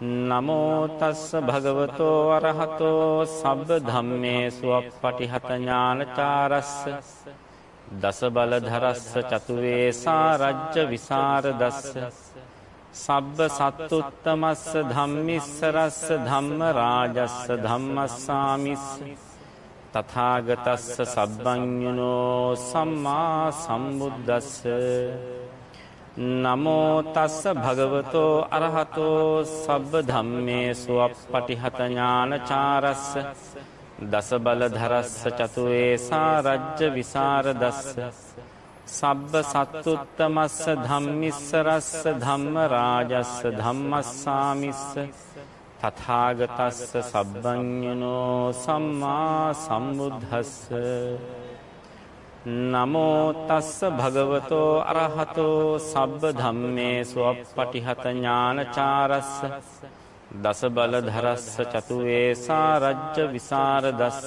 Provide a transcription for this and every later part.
නමෝතස්ස භගවතෝ අරහතෝ සබ්බ ධම්මේසු අප්පටිහත ඥානචාරස්ස දස බලධරස්ස චතුවේසා රජ්‍ය විසරදස්ස සබ්බ සත්තුත්තමස්ස ධම්මිස්සරස්ස ධම්ම රාජස්ස ධම්මස්සාමිස්ස තථාගතස්ස සබ්බඤුනෝ සම්මා සම්බුද්දස්ස නමෝ තස්ස භගවතෝ අරහතෝ සබ්බ ධම්මේසු අප්පටිහත ඥානචාරස්ස දස බලධරස්ස චතුවේසා රජ්‍ය විසරදස්ස සබ්බ සත්තුත්තමස්ස ධම්මිස්සරස්ස ධම්ම රාජස්ස ධම්මස්සාමිස්ස තථාගතස්ස සබ්බඤුනෝ සම්මා සම්බුද්දස්ස නමෝ තස්ස භගවතෝ අරහතෝ සබ්බ ධම්මේසු අප්පටිහත ඥානචාරස්ස දස බලධරස්ස චතුවේසා රජ්‍ය විසරදස්ස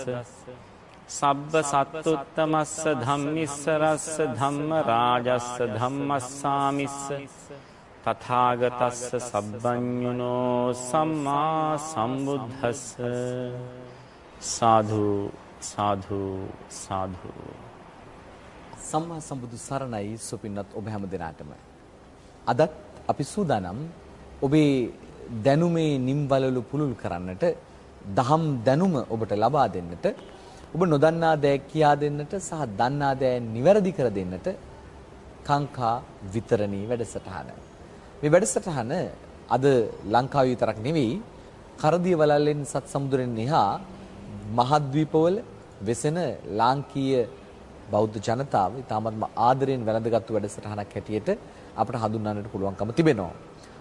සබ්බ සත්තුත්තමස්ස ධම්මිස්සරස්ස ධම්ම රාජස්ස ධම්මස්සාමිස්ස තථාගතස්ස සබ්බඤුනෝ සම්මා සම්බුද්දස්ස සාධු සාධු සාධු. සම්මා සම්බුදු සරණයි සුපින්නත් ඔබ හැම දිනාටම. අදත් අපි සූදානම් ඔබේ දැනුමේ නිම්වලලු පුලුල් කරන්නට දහම් දැනුම ඔබට ලබා දෙන්නට ඔබ නොදන්නා දෑ කියා දෙන්නට සහ දන්නා දෑ නිවැරදි කර දෙන්නට කාංකා විතරණී වැඩසටහන. මේ වැඩසටහන අද ලංකාව විතරක් නෙවෙයි කරදිය වලල්ලෙන් සත් සමුද්‍රෙන් එහා මහද්වීපවල වෙසෙන ලාංකීය බෞද්ධ ජනතාව ඉතාමත්ම ආදරයෙන් වැළඳගත්තු වැඩසටහනක් හැටියට අපට හඳුන්වන්නට පුළුවන්කම තිබෙනවා.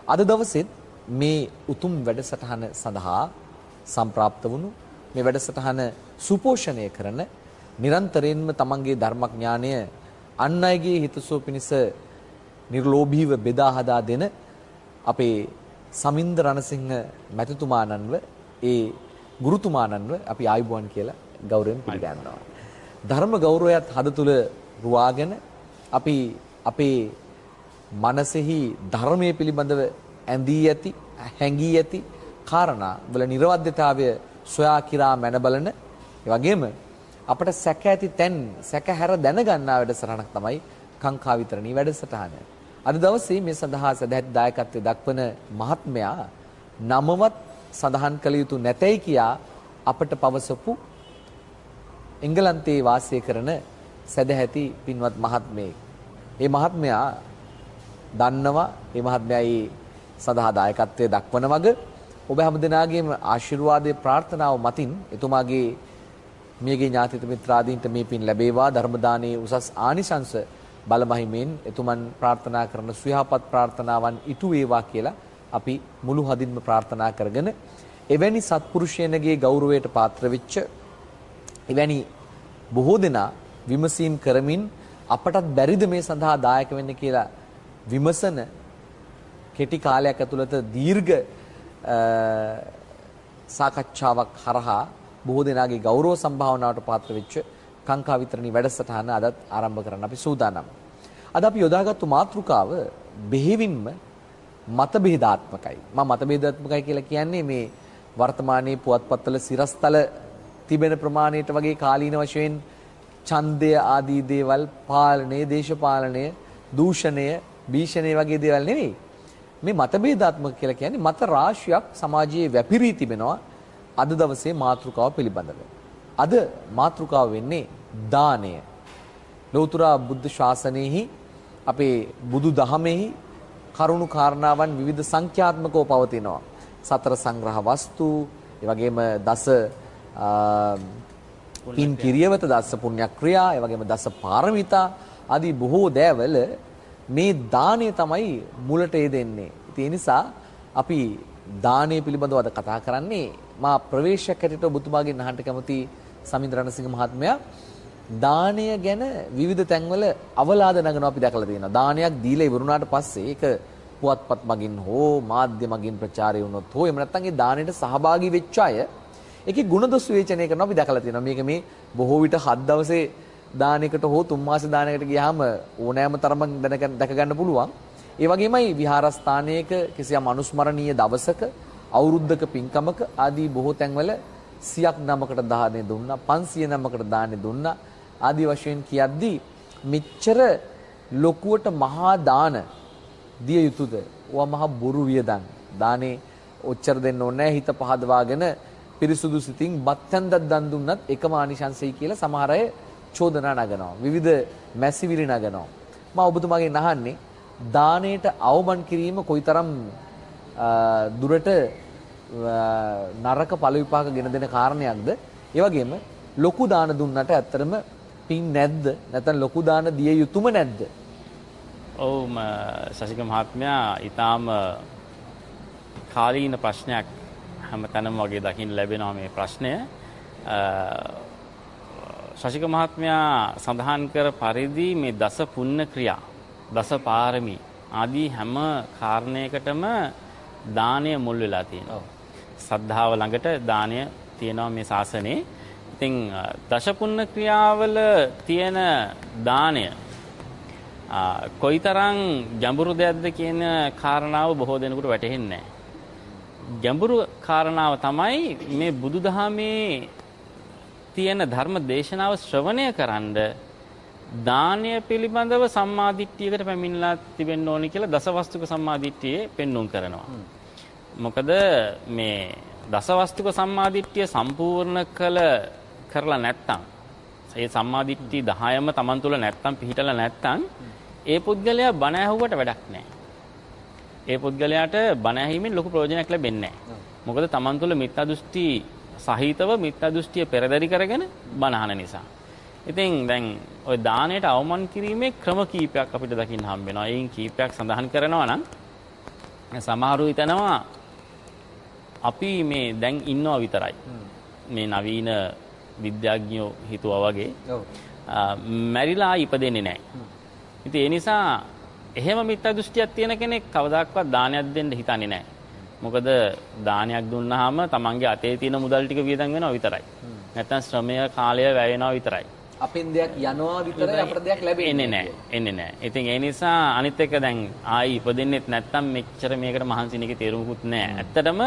අද දවසෙත් මේ උතුම් වැඩසටහන සඳහා සම්ප්‍රාප්ත වුණු මේ වැඩසටහන සුපෝෂණය කරන නිරන්තරයෙන්ම තමන්ගේ ධර්මඥානය අන් අයගේ හිතසුව පිණිස නිර්ලෝභීව බෙදා හදා දෙන අපේ සමින්ද රණසිංහ මැතිතුමාණන්ව ඒ ගුරුතුමාණන්ව අපි ආයුබෝවන් කියලා ගෞරවයෙන් පිළිගන්නවා. ධර්ම ගෞරවයත් හද තුල රුවාගෙන අපි අපේ මනසෙහි ධර්මයේ පිළිබඳව ඇඳී ඇති හැඟී ඇති කාරණා වල නිර්වද්‍යතාවය සොයා කිරා මැන බලන ඒ වගේම අපට සැක ඇති තැන් සැක හැර දැනගන්නා වැඩසටහනක් තමයි කාංකා විතරණී වැඩසටහන. අද දවසේ මේ සඳහා සදැහැත් දායකත්වයේ දක්වන මහත්මයා නමවත් සඳහන් කළ යුතු නැතයි කියා අපට පවසපු එංගලන්තයේ වාසය කරන සැදැහැති පින්වත් මහත්මයෙක්. මේ මහත්මයා දන්නවා මේ මහත්මයායි සඳහා දායකත්වයේ දක්වන වග ඔබ හැමදෙනාගේම ආශිර්වාදයේ ප්‍රාර්ථනාව මතින් එතුමාගේ මියගේ ඥාතිත මිත්‍රාදීන්ට මේ පින් ලැබේවා ධර්ම දානයේ උසස් ආනිසංස බලමහිමෙන් එතුමන් ප්‍රාර්ථනා කරන සුවහපත් ප්‍රාර්ථනාවන් ඉටු වේවා කියලා අපි මුළු හදින්ම ප්‍රාර්ථනා කරගෙන එවැනි සත්පුරුෂයනගේ ගෞරවයට පාත්‍ර වෙච්ච එවැනි බොහෝ දෙනා විමසීම් කරමින් අපටත් බැරිද මේ සඳහා දායක වෙන්න කියලා විමසන කෙටි කාලයක් ඇතුළත දීර්ඝ සාකච්ඡාවක් හරහා බොහෝ දෙනාගේ ගෞරව සම්භාවනාවට පාත්‍ර වෙච්ච කාංකා විතරණි වැඩසටහන අදත් ආරම්භ කරන්න අපි සූදානම්. අද අපි යොදාගත්තු මාතෘකාව බෙහෙවින්ම මත බෙහෙදාත්මකයි. මම මත බෙහෙදාත්මකයි කියලා කියන්නේ මේ වර්තමානයේ පුවත්පත්වල සිරස්තල තිබෙන ප්‍රමාණයට වගේ කාලීන වශයෙන් ඡන්දය ආදී දේවල් පාලනය, දේශපාලනය, දූෂණය, භීෂණය වගේ දේවල් නෙවෙයි. මේ මතභේදාත්මක කියලා කියන්නේ මත රාශියක් සමාජයේ වැපිරී තිබෙනවා අද දවසේ මාතෘකාව පිළිබඳව. අද මාතෘකාව වෙන්නේ දානය. ලෞතර බුද්ධ ශාසනයෙහි අපේ බුදු දහමෙහි කරුණු කාරණාවන් විවිධ සංඛ්‍යාත්මකව පවතිනවා. සතර සංග්‍රහ වස්තු, ඒ වගේම දස පින් කිරියවත දස පුණ්‍ය ක්‍රියා ඒ වගේම දස පාරමිතා ආදී බොහෝ දෑවල මේ දාණය තමයි මුලට දෙන්නේ. ඒ නිසා අපි දානය පිළිබඳව අද කතා කරන්නේ මා ප්‍රවේශයක් හැටියට ඔබතුමාගෙන් අහන්න කැමති සමින්ද රණසිංහ මහත්මයා දානය ගැන විවිධ තැන්වල අවලාද නගනවා අපි දැකලා තියෙනවා. දානයක් දීලා ඉවරුණාට පස්සේ ඒක පුවත්පත් මගින් හෝ මාධ්‍ය මගින් ප්‍රචාරය වුණොත් හෝ එහෙම නැත්නම් ඒ දාණයට සහභාගී වෙච්ච අය ඒකේ ಗುಣදොස් විවේචනය කරනවා අපි දැකලා තියෙනවා. මේක මේ බොහෝ විට හත් දවසේ දානයකට හෝ තුන් මාස දානයකට ගියාම ඕනෑම තරමක් දැක ගන්න පුළුවන්. ඒ වගේමයි විහාරස්ථානයක කිසියම් අනුස්මරණීය දවසක අවුරුද්දක පින්කමක ආදී බොහෝ තැන්වල සියක් නමකට දාහනේ දුන්නා 500 නමකට දාහනේ දුන්නා ආදී වශයෙන් කියද්දී මෙච්චර ලොකුවට මහා දාන දිය යුතුද? ඕවා මහා බොරු වියදම්. දානේ ඔච්චර දෙන්න ඕනේ හිත පහදවාගෙන පිරිසුදු සිතින් බත්යන්දක් දන් දුන්නත් එකම ආනිශංසයි කියලා සමහර අය චෝදනා නගනවා. විවිධ මැසිවිලි නගනවා. මම ඔබතුමාගෙන් අහන්නේ දාණයට අවමන් කිරීම කොයිතරම් දුරට නරක ඵල විපාක ගෙන දෙන කාරණයක්ද? ඒ වගේම ලොකු දාන දුන්නට ඇත්තරම පින් නැද්ද? නැත්නම් ලොකු දාන දිය යුතුම නැද්ද? ඔව් ශශික මහත්මයා ඊටාම කාලීන ප්‍රශ්නයක් හැමතැනම වගේ දකින්න ලැබෙනවා මේ ප්‍රශ්නය. ශශික මහත්මයා සඳහන් කර පරිදි මේ දස පුණ්‍ය ක්‍රියා, දස පාරමී ආදී හැම කාරණයකටම දානය මුල් වෙලා තියෙනවා. සද්ධාව ළඟට දානය තියෙනවා මේ ශාසනයේ. ඉතින් දස පුණ්‍ය ක්‍රියාවල තියෙන දානය කොයිතරම් ගැඹුරු දෙයක්ද කියන කාරණාව බොහෝ දෙනෙකුට වැටහෙන්නේ නැහැ. ගැඹුරු කාරණාව තමයි මේ බුදුදහමේ තියෙන ධර්ම දේශනාව ශ්‍රවණය කරන්ඩ දානය පිළිබඳව සම්මාදිට්ඨියකට පැමිණලා තිබෙන්න ඕනි කියලා දසවස්තුක සම්මාදිට්ඨියේ පෙන්눔 කරනවා. මොකද මේ දසවස්තුක සම්මාදිට්ඨිය සම්පූර්ණ කළ කරලා නැත්තම් ඒ සම්මාදිට්ඨි 10ම Taman තුල නැත්තම් පිහිටලා නැත්තම් ඒ පුද්ගලයා බණ ඇහුවට වැඩක් නැහැ. ඒ පුද්ගලයාට බණ ඇහිීමෙන් ලොකු ප්‍රයෝජනයක් ලැබෙන්නේ නැහැ. මොකද Taman තුල මිත්‍යා දෘෂ්ටි සහිතව මිත්‍යා දෘෂ්ටිය පෙරදරි කරගෙන බණ නිසා. ඉතින් දැන් ওই දාණයට අවමන් කිරීමේ ක්‍රම කීපයක් අපිට දකින්න හම්බ වෙනවා. ඒන් කීපයක් සඳහන් කරනවා නම් සමහරු හිතනවා අපි මේ දැන් ඉන්නවා විතරයි. මේ නවීන විද්‍යාඥයෝ හිතුවා වගේ. මැරිලා ඉපදෙන්නේ නැහැ. ඉතින් ඒ නිසා එහෙම මිත්‍යා දෘෂ්ටියක් තියෙන කෙනෙක් කවදාක්වත් දානයක් දෙන්න හිතන්නේ නැහැ. මොකද දානයක් දුන්නාම තමන්ගේ අතේ තියෙන මුදල් ටික වියදම් වෙනවා විතරයි. නැත්තම් ශ්‍රමය කාලය වැය වෙනවා විතරයි. අපෙන් දෙයක් යනවා විතරයි අපට දෙයක් ලැබෙන්නේ නැහැ. එන්නේ නැහැ. ඉතින් ඒ නිසා අනිත් එක දැන් ආයි ඉපදෙන්නෙත් නැත්තම් මෙච්චර මේකට මහන්සි වෙන එකේ තේරුමකුත් නැහැ. ඇත්තටම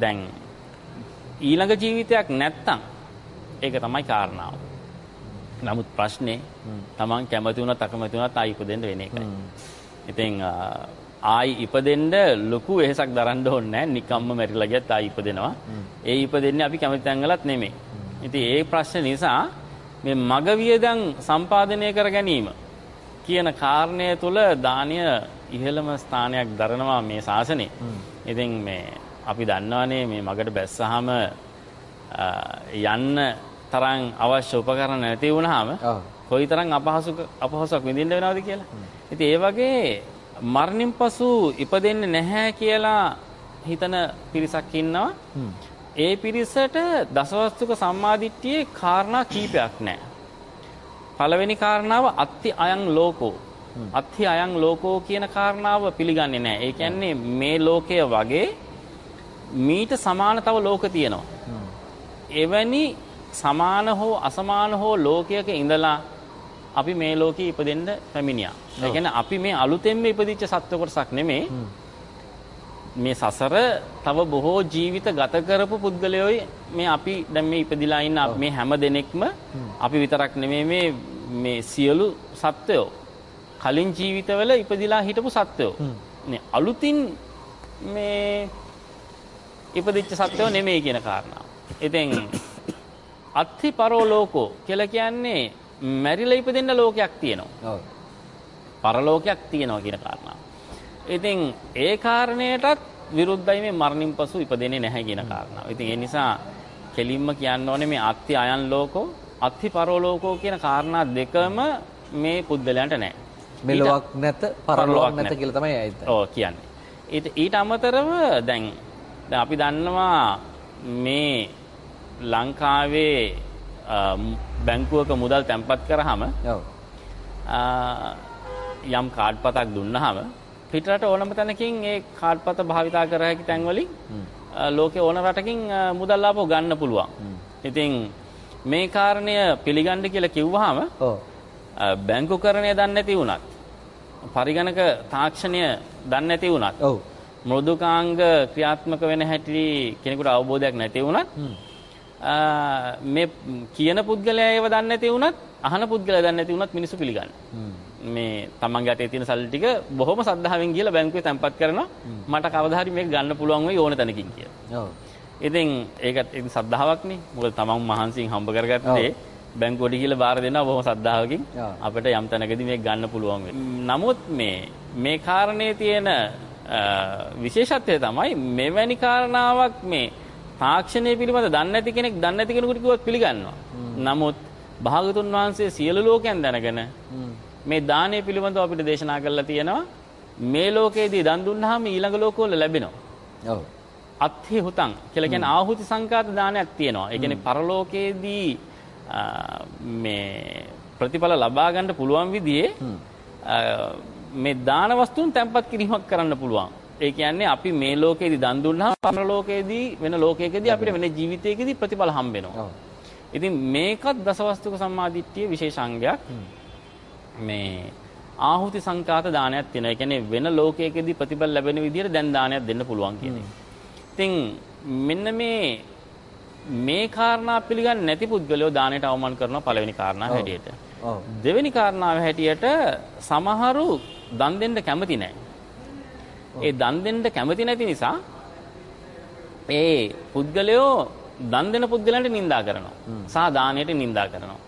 දැන් ඊළඟ ජීවිතයක් නැත්තම් ඒක තමයි කාරණාව. නමුත් ප්‍රශ්නේ තමන් කැමති වුණත් අකමැති වුණත් ආයි ඉපදෙන්න වෙන එකයි. ඉතින් ආයි ඉපදෙන්න ලොකු වෙහසක් දරන්න ඕනේ නැහැ. නිකම්ම මැරිලා ගියත් ආයි ඉපදෙනවා. ඒ ඉපදෙන්නේ අපි කැමති තැන්වලත් නෙමෙයි. ඉතින් ඒ ප්‍රශ්න නිසා මේ මග වියදම් සම්පාදනය කර ගැනීම කියන කාරණය තුළ දානය ඉහළම ස්ථානයක් දරනවා මේ ශාසනයේ. ඉතින් මේ අපි දන්නවනේ මේ මගට බැස්සහම යන්න තරම් අවශ්‍ය උපකරණ නැති වුණාම කොයිතරම් අපහසු අපහසුයක් විඳින්න වෙනවද කියලා. ඉතින් ඒ වගේ මරණින් පසු ඉපදෙන්නේ නැහැ කියලා හිතන පිරිසක් ඉන්නවා. ඒ පිරිසට දසවස්තුක සම්මාදිට්ඨියේ කාරණා කීපයක් නැහැ. පළවෙනි කාරණාව අත්ති අයං ලෝකෝ. අත්ති අයං ලෝකෝ කියන කාරණාව පිළිගන්නේ නැහැ. ඒ කියන්නේ මේ ලෝකය වගේ මීට සමාන තව ලෝක තියෙනවා. එවැනි සමාන හෝ අසමාන හෝ ලෝකයක ඉඳලා අපි මේ ලෝකෙ ඉපදෙන්න පැමිණියා. ඒ කියන්නේ අපි මේ අලුතෙන්ම ඉපදිච්ච සත්ව කොටසක් නෙමේ. මේ සසර තව බොහෝ ජීවිත ගත කරපු පුද්ගලයෝයි මේ අපි දැන් මේ ඉපදිලා ඉන්න මේ හැම දෙනෙක්ම අපි විතරක් නෙමේ මේ මේ සියලු සත්වයෝ කලින් ජීවිතවල ඉපදිලා හිටපු සත්වයෝ. නේ අලුතින් මේ ඉපදිච්ච සත්වයෝ නෙමෙයි කියන කාරණාව. ඉතින් අත්ථි පරෝ ලෝකෝ කියලා කියන්නේ මැරිලා ඉපදෙන්න ලෝකයක් තියෙනවා. ඔව්. පරලෝකයක් තියෙනවා කියන කාරණාව. ඉතින් ඒ කාරණයටත් විරුද්ධයි මේ මරණින් පසු ඉපදෙන්නේ නැහැ කියන කාරණාව. ඉතින් ඒ නිසා කෙලින්ම කියන්න ඕනේ මේ අත්ථි අයන් ලෝකෝ අත්ථි පරෝ ලෝකෝ කියන කාරණා දෙකම මේ පුද්දලයන්ට නැහැ. මෙලොවක් නැත පරලොවක් නැත කියලා තමයි ඇයිද? ඔව් කියන්නේ. ඊට අමතරව දැන් අපි දන්නවා මේ ලංකාවේ බැංකුවක මුදල් තැන්පත් කරාම යම් කාඩ් පතක් දුන්නාම පිටරට ඕනම තැනකින් ඒ කාඩ් පත භාවිතා කර හැකි තැන්වලින් ලෝකේ ඕන රටකින් මුදල් ආපහු ගන්න පුළුවන්. ඉතින් මේ කාරණය පිළිගන්න කියලා කිව්වහම බැංකුකරණය දන්නේ නැති වුණත් පරිගණක තාක්ෂණය දන්නේ නැති වුණත් මෘදුකාංග ක්‍රියාත්මක වෙන හැටි කෙනෙකුට අවබෝධයක් නැති වුණත් මේ කියන පුද්ගලයා ඒව දන්නේ නැති වුණත් අහන පුද්ගලයා දන්නේ නැති වුණත් මිනිස්සු පිළිගන්න. මේ තමන්ගේ අතේ තියෙන සල්ලි ටික බොහොම සද්ධාවෙන් ගිහලා බැංකුවේ තැන්පත් කරනවා මට කවදා හරි මේක ගන්න පුළුවන් වෙයි ඕන තැනකින් කියලා. ඔව් ඉතින් ඒකත් ඉතින් සද්ධාාවක්නේ. මොකද තමන් මහන්සියෙන් හම්බ කරගත්තේ බැංකුවට ගිහලා බාර දෙනවා බොහොම සද්ධාවකින් අපිට යම් තැනකදී මේක ගන්න පුළුවන් වෙයි. නමුත් මේ මේ කාරණේ තියෙන විශේෂත්වය තමයි මෙවැනි කාරණාවක් මේ තාක්ෂණය පිළිබඳ දන්නේ නැති කෙනෙක් දන්නේ නැති කෙනෙකුට කිව්වොත් පිළිගන්නවා. නමුත් භාගතුන් වහන්සේ සියලු ලෝකයන් දැනගෙන මේ දානය පිළිබඳව අපිට දේශනා කරලා තියෙනවා. මේ ලෝකයේදී දන් දුන්නාම ඊළඟ ලෝකවල ලැබෙනවා. ඔව්. අත්හි හුතං කියලා කියන්නේ ආහුති සංකාත දානයක් තියෙනවා. ඒ කියන්නේ පරලෝකයේදී මේ ප්‍රතිඵල ලබා ගන්න පුළුවන් විදිහේ මේ දාන වස්තුන් තැන්පත් කිරීමක් කරන්න පුළුවන්. ඒ කියන්නේ අපි මේ ලෝකේදී දන් දුන්නාම පරලෝකයේදී වෙන ලෝකයකදී අපිට වෙන ජීවිතයකදී ප්‍රතිඵල හම්බ වෙනවා. ඉතින් මේකත් දසවස්තුක සම්මාදිට්ඨිය විශේෂාංගයක්. මේ ආහුති සංකාත දානයක් තියෙනවා. ඒ කියන්නේ වෙන ලෝකයකදී ප්‍රතිඵල ලැබෙන විදිහට දැන් දානයක් දෙන්න පුළුවන් කියන. ඉතින් මෙන්න මේ මේ කාරණා පිළිගන්නේ නැති පුද්ගලයෝ දානයට අවමන් කරනවා පළවෙනි කාරණාව හැටියට. දෙවෙනි කාරණාව හැටියට සමහරු දන් දෙන්න කැමති නැහැ. ඒ දන් දෙන්න කැමති නැති නිසා ඒ පුද්ගලයෝ දන් දෙන පුද්ගලයන්ට නිඳා කරනවා. සහ දානයට නිඳා කරනවා.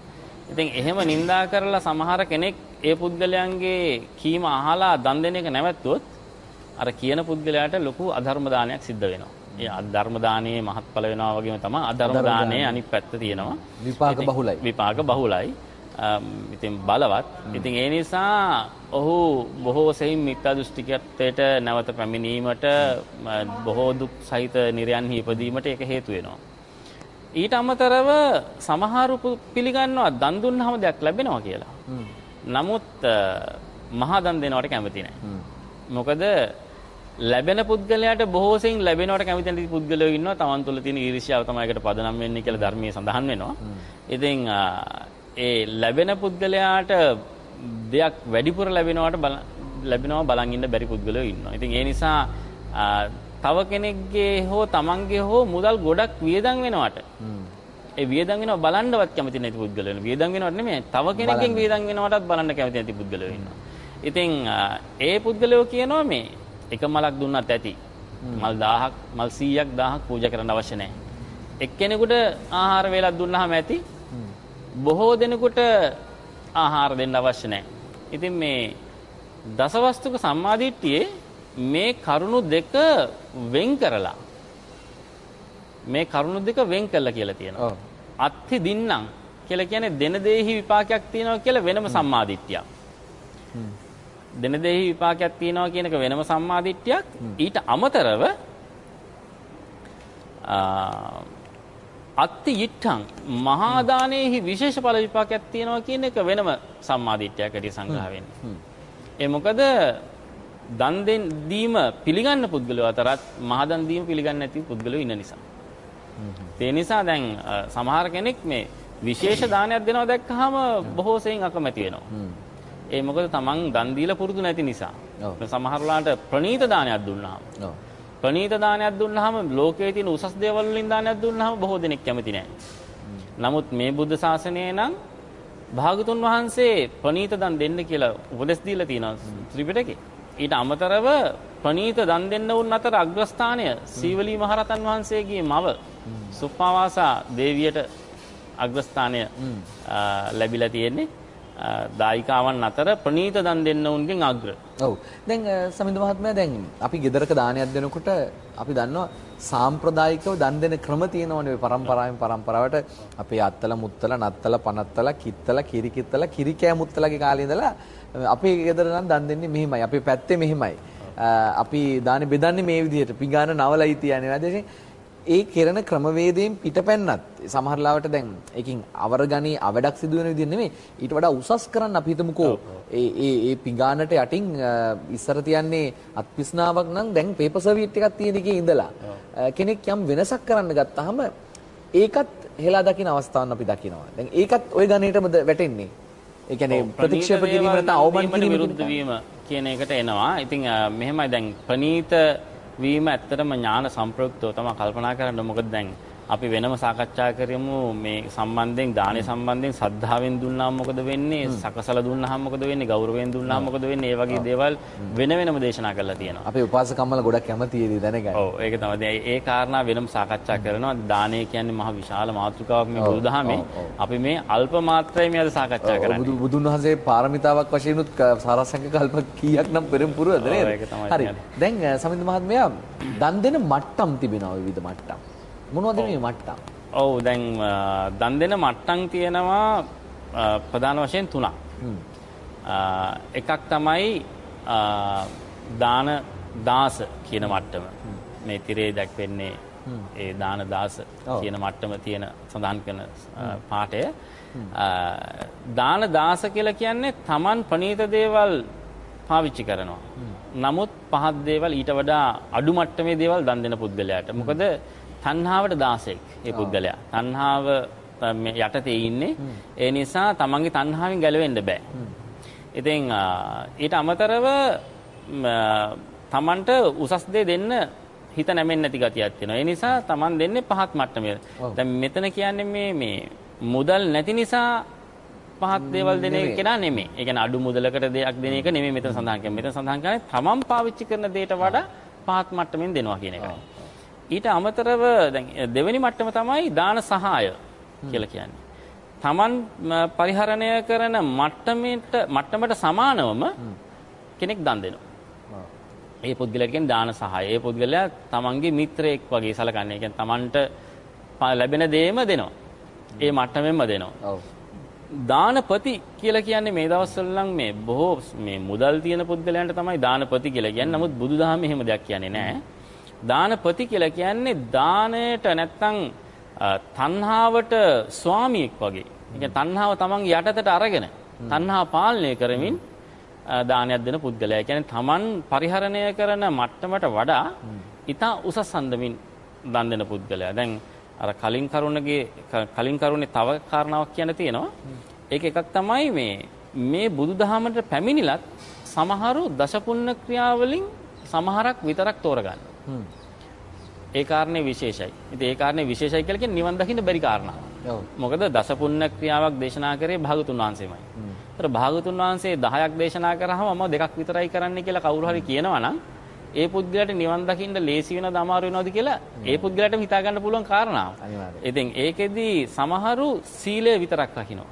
ඉතින් එහෙම නිඳා කරලා සමහර කෙනෙක් ඒ පුද්ගලයන්ගේ කීම අහලා දන් දෙන එක නැවැත්තුවොත් අර කියන පුද්ගලයාට ලොකු අධර්ම දානයක් සිද්ධ වෙනවා. ඒ අධර්ම දානයේ මහත්ඵල වෙනවා වගේම තමයි අධර්ම දානයේ අනිත් පැත්ත තියෙනවා. විපාක බහුලයි. විපාක බහුලයි. ඉතින් බලවත්. ඉතින් ඒ නිසා ඔහු බොහෝ සෙයින් මිත්‍යා දෘෂ්ටිකත්වයට නැවත පැමිණීමට බොහෝ දුක් සහිත නිර්යන්හි ඉපදීමට ඒක හේතු වෙනවා. ඊට අමතරව සමහරු පිළිගන්නවා දන් දුන්නාම දෙයක් ලැබෙනවා කියලා. නමුත් මහා දන් දෙනවට කැමති නැහැ. මොකද ලැබෙන පුද්ගලයාට බොහෝ සෙයින් ලැබෙනවට කැමති නැති පුද්ගලයෝ ඉන්නවා. Taman තුල තියෙන ඊර්ෂ්‍යාව තමයි ඒකට පදනම් වෙන්නේ කියලා ධර්මයේ සඳහන් වෙනවා. ඉතින් ඒ ලැබෙන පුද්ගලයාට දෙයක් වැඩිපුර ලැබෙනවට ලැබෙනවා බලන් ඉන්න බැරි පුද්ගලයෝ ඉන්නවා. ඉතින් ඒ නිසා තව කෙනෙක්ගේ හෝ තමන්ගේ හෝ මුදල් ගොඩක් වියදම් වෙනවට ඒ වියදම් වෙනව බලන්නවත් කැමති නැති පුද්ගලයෝ ඉන්නවා. වියදම් වෙනවට නෙමෙයි තව කෙනෙක්ගෙන් වියදම් වෙනවටත් බලන්න කැමති නැති පුද්ගලයෝ ඉන්නවා. ඉතින් ඒ පුද්ගලයෝ කියනවා මේ එක මලක් දුන්නත් ඇති. මල් 1000ක් මල් 100ක් 1000ක් පූජා කරන්න අවශ්‍ය නැහැ. එක්කෙනෙකුට ආහාර වේලක් දුන්නාම ඇති. බොහෝ දෙනෙකුට ආහාර දෙන්න අවශ්‍ය නැහැ. ඉතින් මේ දසවස්තුක සම්මාදිට්ඨියේ මේ කරුණු දෙක වෙන් කරලා මේ කරුණු දෙක වෙන් කළා කියලා තියෙනවා. අත්ති දින්නම් කියලා කියන්නේ දෙන දෙෙහි විපාකයක් තියෙනවා කියලා වෙනම සම්මාදිට්ඨියක්. දෙන දෙෙහි විපාකයක් තියෙනවා කියන එක වෙනම සම්මාදිට්ඨියක්. ඊට අමතරව අත්ති යිට්ඨං මහා දානයේහි විශේෂ ඵල විපාකයක් තියෙනවා කියන එක වෙනම සම්මාදිට්ඨියක් ඇටිය සංග්‍රහ වෙන්නේ. ඒ මොකද දන් දෙන් දීම පිළිගන්න පුද්ගලයෝ අතරත් මහා දන් දීම පිළිගන්නේ නැති පුද්ගලයෝ ඉන්න නිසා. ඒ නිසා දැන් සමහර කෙනෙක් මේ විශේෂ දානයක් දෙනවා දැක්කහම බොහෝ සෙයින් අකමැති වෙනවා. ඒ මොකද තමන් දන් දීලා පුරුදු නැති නිසා. සමහරලාට ප්‍රණීත දානයක් දුන්නාම. ප්‍රණීත දානයක් දුන්නාම ලෝකයේ තියෙන උසස් දේවල් වලින් දානයක් දුන්නාම බොහෝ දෙනෙක් කැමති නැහැ. නමුත් මේ බුද්ධ ශාසනය නම් භාගතුන් වහන්සේ ප්‍රණීත දන් දෙන්න කියලා උපදෙස් දීලා තියෙනවා ත්‍රිපිටකේ. ඊට අමතරව ප්‍රණීත දන් දෙන්න වුන් අතර අග්‍රස්ථානය සීවලී මහරතන් වහන්සේගේ මව සුප්පාවාසා දේවියට අග්‍රස්ථානය ලැබිලා තියෙන්නේ දායිකාවන් අතර ප්‍රණීත දන් දෙන්න උන්ගෙන් අග්‍ර. ඔව්. දැන් සමිඳ මහත්මයා දැන් අපි ගෙදරක දානයක් දෙනකොට අපි දන්නවා සාම්ප්‍රදායිකව දන් දෙන ක්‍රම තියෙනවනේ පරම්පරාවෙන් පරම්පරාවට අපේ අත්තල මුත්තල නත්තල පනත්තල කිත්තල කිරි කිත්තල කිරි කෑ මුත්තලගේ කාලේ ඉඳලා අපේ ගෙදර නම් දන් දෙන්නේ මෙහිමයි. අපේ පැත්තේ මෙහිමයි. අපි දානේ බෙදන්නේ මේ විදිහට පිඟාන නවලයි තියන්නේ වැඩේ ඒ කෙරෙන ක්‍රමවේදයෙන් පිටපැන්නත්. සමහර ලාවට දැන් ඒකින් අවරගණී අවඩක් සිදු වෙන විදිහ නෙමෙයි. ඊට වඩා උසස් කරන්න අපි හිතමුකෝ. ඒ ඒ ඒ පිඟානට යටින් ඉස්සර තියන්නේ අත්පිස්නාවක් නම් දැන් පේපර් සර්විට් එකක් තියෙන එකේ ඉඳලා. කෙනෙක් යම් වෙනසක් කරන්න ගත්තාම ඒකත් හෙලා දකින්න අවස්ථාවන් අපි දකිනවා. දැන් ඒකත් ওই ගණේටමද වැටෙන්නේ. ඒ කියන්නේ ප්‍රතික්ෂේප කිරීම නැත්නම් අවමන් කිරීම විරුද්ධ වීම කියන එකට එනවා. ඉතින් මෙහෙමයි දැන් ප්‍රනීත වීම ඇත්තටම ඥාන සම්ප්‍රයුක්තව තමයි කල්පනා කරන්න. මොකද දැන් අපි වෙනම සාකච්ඡා කරමු. මේ සම්බන්ධයෙන් දානය සම්බන්ධයෙන් සද්ධාවෙන් දුන්නාම මොකද වෙන්නේ? සකසලා දුන්නාම මොකද වෙන්නේ? ගෞරවයෙන් දුන්නාම මොකද වෙන්නේ? ඒ වගේ දේවල් වෙන වෙනම දේශනා කරලා තියෙනවා. අපේ උපාසකම්මල ගොඩක් කැමති ඒ දැනගන්න. ඔව් ඒක තමයි. ඒ කාරණා වෙනම සාකච්ඡා කරනවා. දානය කියන්නේ මහ විශාල මාතෘකාවක් මේ බුදුදහමේ අපි මේ අල්ප මාත්‍රයි මේ අද සාකච්ඡා කරන්නේ. බුදුන් වහන්සේ පාරමිතාවක් වශයෙන් උත් සාරසංග කල්ප කීයක් නම් පෙරම් පුරවද නේද? හරි. දැන් සමිඳ මහත්මයා දන් දෙන මට්ටම් තිබෙනවා විවිධ මට්ටම් මොනවද මේ මට්ටම්? ඔව් දැන් දන් දෙන මට්ටම් තියෙනවා ප්‍රධාන වශයෙන් තුනක්. එකක් තමයි දාන දාස කියන මට්ටම. මේ තිරේ දැක්වෙන්නේ ඒ දාන දාස කියන මට්ටම තියෙන සඳහන් කරන පාඩය. දාන දාස කියලා කියන්නේ Taman ප්‍රනීත දේවල් පාවිච්චි කරනවා. නමුත් පහත් දේවල් ඊට වඩා අඩු මට්ටමේ දේවල් දන් දෙන පුද්ගලයාට. මොකද තණ්හාවට දාසෙක් ඒ පුද්ගලයා. තණ්හාව යටතේ ඉන්නේ. ඒ නිසා තමන්ගේ තණ්හාවෙන් ගැලවෙන්න බෑ. ඉතින් ඊට අමතරව තමන්ට උසස් දේ දෙන්න හිත නැමෙන්නේ නැති ගතියක් තියෙනවා. ඒ නිසා තමන් දෙන්නේ පහත් මට්ටමේ. දැන් මෙතන කියන්නේ මේ මේ මුදල් නැති නිසා පහත් දේවල් දෙන කෙනා නෙමෙයි. ඒ කියන්නේ අඩු මුදලකට දෙයක් දෙන එක නෙමෙයි මෙතන සඳහන් කරන්නේ. මෙතන සඳහන් කරන්නේ තමන් පාවිච්චි කරන දේට වඩා පහත් මට්ටමින් දෙනවා කියන එකයි. ඊට අමතරව දැන් දෙවෙනි මට්ටම තමයි දාන සහාය කියලා කියන්නේ. Taman පරිහරණය කරන මට්ටමට මට්ටමට සමානවම කෙනෙක් දන් දෙනවා. ඒ පුද්ගලයා කියන්නේ දාන සහාය. ඒ පුද්ගලයා තමන්ගේ මිත්‍රයෙක් වගේ සලකන්නේ. කියන්නේ තමන්ට ලැබෙන දේම දෙනවා. ඒ මට්ටමෙන්ම දෙනවා. දානපති කියලා කියන්නේ මේ දවස්වල නම් මේ බොහෝ මේ මුදල් තියෙන පුද්ගලයන්ට තමයි දානපති කියලා කියන්නේ. නමුත් බුදුදහමේ එහෙම දෙයක් කියන්නේ නැහැ. දානපති කියලා කියන්නේ දාණයට නැත්තම් තණ්හාවට ස්වාමියෙක් වගේ. ඒ කියන්නේ තණ්හාව තමන්ගේ යටතට අරගෙන තණ්හා පාලනය කරමින් දානයක් දෙන පුද්ගලයා. ඒ කියන්නේ තමන් පරිහරණය කරන මට්ටමට වඩා ඊටා උසස් අන්දමින් දන් දෙන පුද්ගලයා. දැන් අර කලින් කරුණගේ කලින් කරුණේ තව කාරණාවක් කියන්න තියෙනවා. ඒක එකක් තමයි මේ මේ බුදුදහමට පැමිණිලත් සමහරු දශපුන්න ක්‍රියාවලින් සමහරක් විතරක් තෝරගන්න. ඒ කාරණේ විශේෂයි. ඉතින් ඒ කාරණේ විශේෂයි කියලා කියන්නේ නිවන් දකින්න බැරි කාරණා. ඔව්. මොකද දස පුණ්‍ය ක්‍රියාවක් දේශනා කරේ භාගතුන් වහන්සේමයි. ඒතර භාගතුන් වහන්සේ 10ක් දේශනා කරාම මම දෙකක් විතරයි කරන්න කියලා කවුරු හරි කියනවා නම් ඒ පුද්ගලයාට නිවන් දකින්න ලේසි වෙනවද අමාරු වෙනවද කියලා ඒ පුද්ගලයාටම හිතා ගන්න පුළුවන් කාරණාවක්. ඉතින් ඒකෙදි සමහරු සීලය විතරක් රකින්නවා.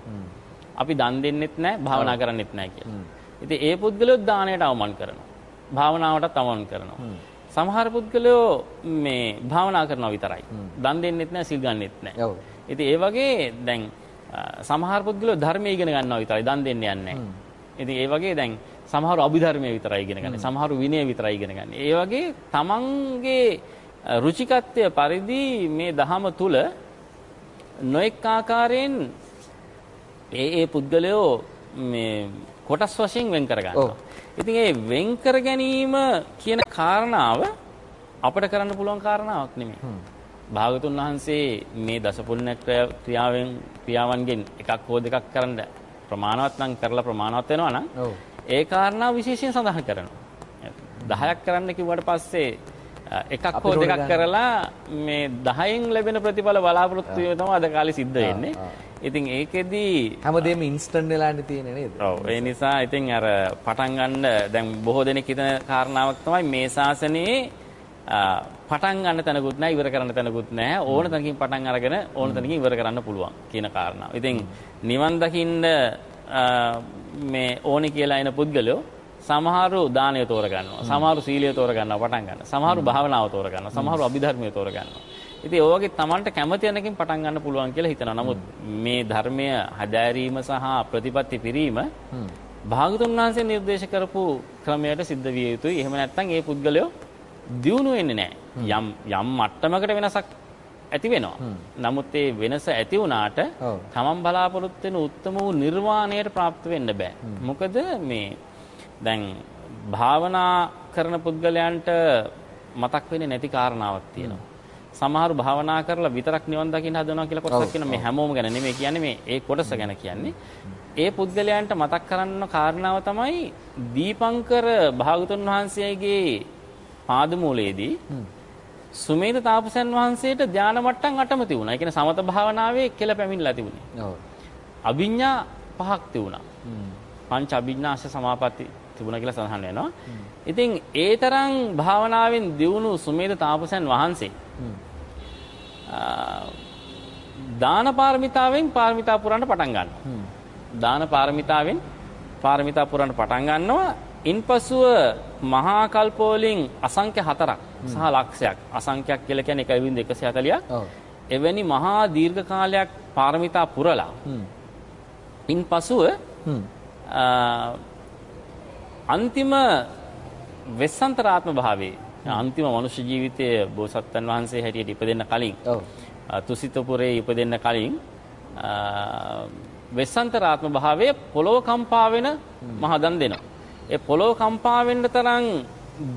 අපි දන් දෙන්නෙත් නැහැ, භාවනා කරන්නෙත් නැහැ කියලා. ඉතින් ඒ පුද්ගලයෝ දාණයට අවමන් කරනවා. භාවනාවටත් අවමන් කරනවා. සමහර පුද්ගලයෝ මේ භාවනා කරනවා විතරයි. දන් දෙන්නෙත් නැහැ, සිල් ගන්නෙත් නැහැ. ඔව්. ඉතින් ඒ වගේ දැන් සමහර පුද්ගලයෝ ධර්මය ඉගෙන ගන්නවා විතරයි, දන් දෙන්න යන්නේ නැහැ. ඉතින් ඒ වගේ දැන් සමහරු අභිධර්මයේ විතරයි ඉගෙන ගන්න. සමහරු විනය විතරයි ඉගෙන ගන්න. ඒ වගේ තමන්ගේ රුචිකත්වය පරිදි මේ දහම තුල නොඑක් ආකාරයෙන් ඒ ඒ පුද්ගලයෝ මේ කොටස් වශයෙන් වෙන් කර ගන්නවා. ඉතින් ඒ වෙන් කර ගැනීම කියන කාරණාව අපිට කරන්න පුළුවන් කාරණාවක් නෙමෙයි. භාගතුන් වහන්සේ මේ දසපුණ්‍ය ක්‍රියාවෙන් ක්‍රියාවන්ගෙන් එකක් හෝ දෙකක් කරන්න ප්‍රමාණවත් නම් කරලා ප්‍රමාණවත් වෙනවා නම් ඒ කාරණාව විශේෂයෙන් සඳහන් කරනවා. 10ක් කරන්න කිව්වට පස්සේ එකක් හෝ දෙකක් කරලා මේ 10න් ලැබෙන ප්‍රතිඵල බලාපොරොත්තු වෙන තමයි අද කාලේ සිද්ධ වෙන්නේ. ඉතින් ඒකෙදි හැමදේම ඉන්ස්ටන්ට් වෙලානේ තියෙන්නේ නේද? ඔව් ඒ නිසා ඉතින් අර පටන් ගන්න දැන් බොහෝ දෙනෙක් හිතන කාරණාවක් තමයි මේ ශාසනයේ පටන් ගන්න තැනකුත් නැහැ ඉවර කරන්න තැනකුත් නැහැ ඕන තැනකින් පටන් අරගෙන ඕන තැනකින් ඉවර කරන්න පුළුවන් කියන කාරණාව. ඉතින් නිවන් දකින්න මේ ඕනි කියලා එන පුද්ගලයෝ සමහරු දානය තෝර ගන්නවා. සමහරු සීලය තෝර ගන්නවා පටන් ගන්නවා. සමහරු භාවනාව තෝර ගන්නවා. සමහරු අභිධර්මය තෝර ගන්නවා. ඉතින් ඔය වගේ Tamanට කැමති යනකින් පටන් ගන්න පුළුවන් කියලා හිතනවා. නමුත් මේ ධර්මය හදාරීම සහ ප්‍රතිපත්ති පිරීම භාගතුන් වහන්සේ නිර්දේශ කරපු ක්‍රමයට සිද්ධ විය යුතුයි. එහෙම නැත්නම් ඒ පුද්ගලයෝ දියුණු වෙන්නේ නැහැ. යම් යම් මට්ටමකට වෙනසක් ඇති වෙනවා. නමුත් ඒ වෙනස ඇති වුණාට තමන් බලාපොරොත්තු වෙන උත්තම වූ නිර්වාණයට પ્રાપ્ત වෙන්න බෑ. මොකද මේ දැන් භාවනා කරන පුද්ගලයන්ට මතක් වෙන්නේ නැති කාරණාවක් තියෙනවා. සමහරු භාවනා කරලා විතරක් නිවන් දකින්න හදනවා කියලා කොටසක් කියන මේ හැමෝම ගැන නෙමෙයි කියන්නේ මේ ඒ කොටස ගැන කියන්නේ. ඒ පුද්ගලයන්ට මතක් කරන්න කාරණාව තමයි දීපංකර භාගතුන් වහන්සේගේ පාදමූලයේදී සුමේද තාපසයන් වහන්සේට ධාන මට්ටම් අටම තිබුණා. ඒ කියන්නේ සමත භාවනාවේ කෙල පැමිණලා තිබුණේ. ඔව්. අභිඥා පහක් තිබුණා. පංච අභිඥාශ සමාපatti තිබුණා කියලා සඳහන් වෙනවා. ඉතින් ඒ තරම් භාවනාවෙන් දියුණු සුමේද තාපසයන් වහන්සේ. දාන පාරමිතාවෙන් පාරමිතා පුරන්න පටන් ගන්නවා. දාන පාරමිතාවෙන් පාරමිතා පුරන්න පටන් ගන්නවා. ඉන්පසුව මහා කල්පෝලින් අසංඛ්‍ය හතරක් සහ ලක්ෂයක්. අසංඛ්‍යයක් කියලා කියන්නේ 1.140ක්. එවැනි මහා දීර්ඝ කාලයක් පාරමිතා පුරලා ඉන්පසුව අන්තිම වෙස්සන්තරාත්ම භාවයේ අන්තිම මනුෂ්‍ය ජීවිතයේ බෝසත්ත්වයන් වහන්සේ හැටියට ඉපදෙන්න කලින් තුසිතපුරේ ඉපදෙන්න කලින් වෙස්සන්තරාත්ම භාවයේ පොළොව කම්පා වෙන මහදන් දෙනවා. ඒ පොළොව කම්පා වෙන්න තරම්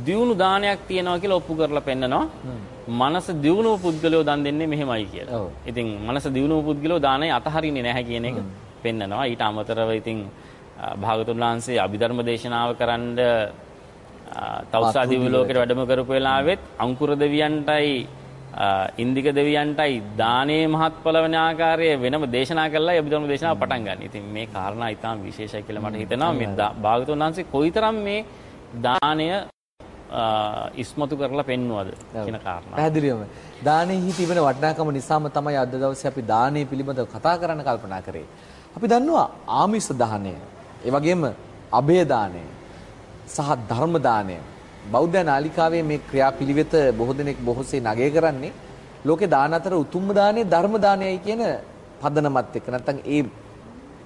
දියුණු දානයක් තියෙනවා කියලා ඔප්පු කරලා පෙන්නනවා. මනස දියුණු පුද්ගලයෝ දන් දෙන්නේ මෙහෙමයි කියලා. ඉතින් මනස දියුණු පුද්ගලයෝ දානය අතහරින්නේ නැහැ කියන එක පෙන්නනවා. ඊට අමතරව ඉතින් භාගතුන් වහන්සේ අභිධර්ම දේශනාව කරන්න තවුසා දිව්‍ය ලෝකෙට වැඩම කරපු වෙලාවෙත් අංකුර දෙවියන්ටයි ඉන්දික දෙවියන්ටයි දානේ මහත්ඵල වෙන ආකාරය වෙනම දේශනා කළා අභිධර්ම දේශනාව පටන් ගන්න. ඉතින් මේ කාරණා ඊටාම් විශේෂයි කියලා මට හිතෙනවා. මේ භාගතුන් වහන්සේ කොයිතරම් මේ දාණය ඉස්මතු කරලා පෙන්වුවද කියන කාරණා. පැහැදිලිවම. දානෙහි තිබෙන වටිනාකම නිසාම තමයි අද දවසේ අපි දානෙ පිළිබඳව කතා කරන්න කල්පනා කරේ. අපි දන්නවා ආමිෂ දානය, ඒ වගේම අභය දානය සහ ධර්ම දානය. බෞද්ධ නාලිකාවේ මේ ක්‍රියාපිළිවෙත බොහෝ දෙනෙක් බොහෝසේ නගය කරන්නේ ලෝකේ දාන අතර උතුම්ම දානේ ධර්ම දානයයි කියන පදනමත් එක්ක. නැත්තම් ඒ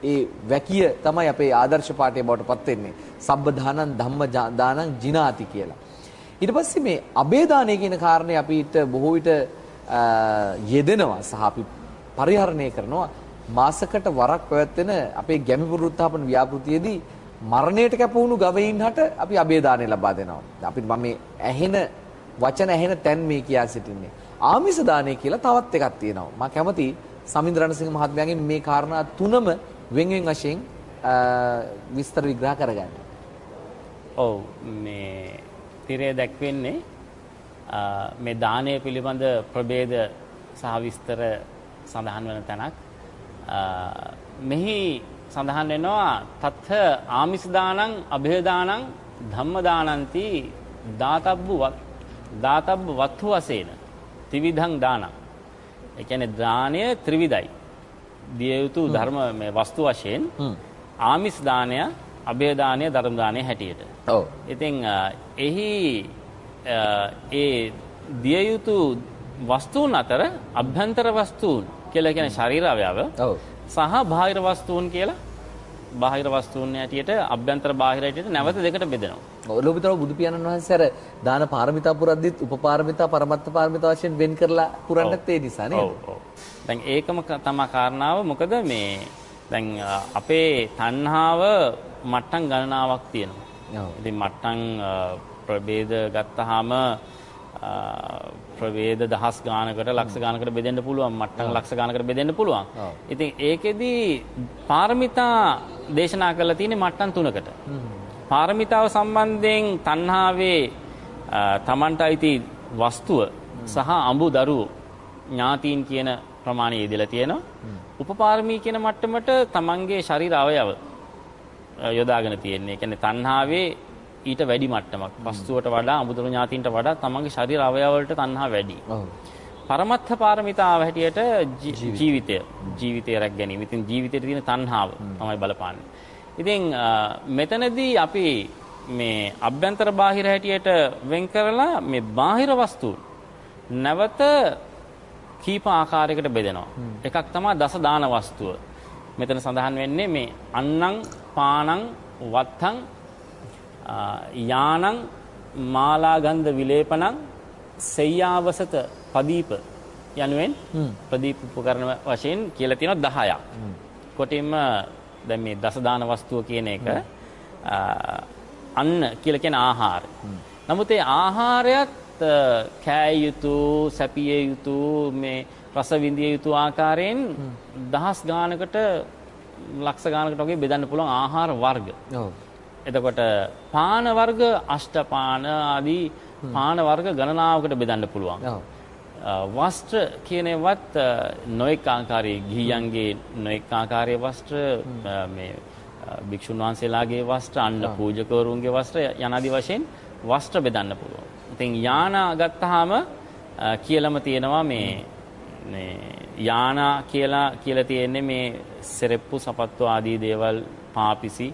ඒ වැකිය තමයි අපේ ආදර්ශ පාඨය බවට පත් වෙන්නේ. සබ්බ දානං ධම්ම දානං ජිනාති කියලා. ඊට පස්සේ මේ අබේ දානය කියන කාරණේ අපිට බොහෝ විට යෙදෙනවා සහ අපි පරිහරණය කරනවා මාසකට වරක් පැවැත්වෙන අපේ ගැමි පුරුත්තාපන ව්‍යාපෘතියේදී මරණයට කැප වුණු ගවයින් හට අපි අබේ දාණය ලබා දෙනවා. අපිට මම මේ ඇහෙන වචන ඇහෙන තැන් මේ කියා සිටින්නේ. ආමිෂ දාණය කියලා තවත් එකක් තියෙනවා. මම කැමති සමින්ද්‍ර රණසිංහ මහත්මයාගෙන් මේ කාරණා තුනම වෙන් වෙන් වශයෙන් විස්තර විග්‍රහ කරගන්න. ඔව් මේ තිරේ දැක්වෙන්නේ මේ දානය පිළිබඳ ප්‍රභේද සහ විස්තර සඳහන් වන තැනක්. මෙහි සඳහන් වෙනවා තත්ථ ආමිසදානං અભේදානං ධම්මදානಂತಿ දාතබ්බු දාතබ්බ වත්තු වශයෙන් ත්‍රිවිධං දානං. ඒ කියන්නේ දාණය ත්‍රිවිධයි. දිය යුතු ධර්ම මේ වස්තු වශයෙන් ආමිස් දානය અભේදානය ධර්ම දානය හැටියට. ඔව්. ඉතින් එහි ඒ දිය යුතු වස්තුන් අතර අභ්‍යන්තර වස්තුන් කියලා කියන ශරීර අවයව. ඔව්. සහ බාහිර වස්තුන් කියලා බාහිර වස්තුන් ඇටියට අභ්‍යන්තර බාහිර ඇටියට නැවත දෙකට බෙදෙනවා. ඔලොබිතර බුදු පියාණන් වහන්සේ අර දාන පාරමිතා පුරද්දිත් උපපාරමිතා පරමත්ත පාරමිතා වශයෙන් වෙන් කරලා පුරන්නත් ඒ නිසා නේද? දැන් ඒකම තමයි කාරණාව මොකද මේ දැන් අපේ තණ්හාව මට්ටම් ගණනාවක් තියෙනවා. ඉතින් මට්ටම් ප්‍රභේද ගත්තාම ප්‍රවේද දහස් ගානකට ලක්ෂ ගානකට බෙදෙන්න පුළුවන් මට්ටම් ලක්ෂ ගානකට බෙදෙන්න පුළුවන්. ඉතින් ඒකෙදි පාරමිතා දේශනා කරලා තියෙන්නේ මට්ටම් තුනකට. පාරමිතාව සම්බන්ධයෙන් තණ්හාවේ තමන්ට අයිති වස්තුව සහ අඹු දරුවෝ ඥාතීන් කියන ප්‍රමාණය යෙදලා තියෙනවා. උපපාරමී කියන මට්ටමට තමන්ගේ ශරීර අවයව යොදාගෙන තියෙන්නේ. ඒ කියන්නේ තණ්හාවේ ඊට වැඩි මට්ටමක්. වස්තුවට වඩා අමුදුරු ඥාතින්ට වඩා තමන්ගේ ශරීර අවයවවලට තණ්හා වැඩි. පරමත්ථ පාරමිතාව හැටියට ජීවිතය ජීවිතය රැක් ගැනීම. ඉතින් ජීවිතේට තියෙන තණ්හාව තමයි බලපාන්නේ. ඉතින් මෙතනදී අපි මේ අභ්‍යන්තර බාහිර හැටියට වෙන් කරලා මේ බාහිර වස්තු නැවත කීප ආකාරයකට බෙදෙනවා. එකක් තමයි දස දාන වස්තුව. මෙතන සඳහන් වෙන්නේ මේ අන්නම් පානං වත්තං යානං මාලාගන්ධ විලේපනං සෙය්‍යාවසත පදීප යනුවෙන් ප්‍රදීප උපකරණ වශයෙන් කියලා තියෙනවා 10ක්. කොටින්ම දැන් මේ දසදාන වස්තුව කියන එක අන්න කියලා කියන ආහාර. නමුත් ඒ ආහාරයත් කෑ යුතු, සැපිය යුතු, මේ රස විඳිය යුතු ආකාරයෙන් දහස් ගානකට ලක්ෂ ගානකට වගේ බෙදන්න පුළුවන් ආහාර වර්ග. ඔව්. එතකොට පාන වර්ග අෂ්ටපාන ආදී පාන වර්ග ගණනාවකට බෙදන්න පුළුවන්. වස්ත්‍ර කියනවත් නොඑක් ආකාරයේ ගිහියන්ගේ නොඑක් ආකාරයේ වස්ත්‍ර මේ භික්ෂුන් වහන්සේලාගේ වස්ත්‍ර අන්න පූජකවරුන්ගේ වස්ත්‍ර යනාදී වශයෙන් වස්ත්‍ර බෙදන්න පුළුවන්. ඉතින් යානා ගත්තාම කියලාම තියෙනවා මේ මේ යානා කියලා කියලා තියෙන්නේ මේ සෙරෙප්පු සපත්තු ආදී දේවල් පාපිසි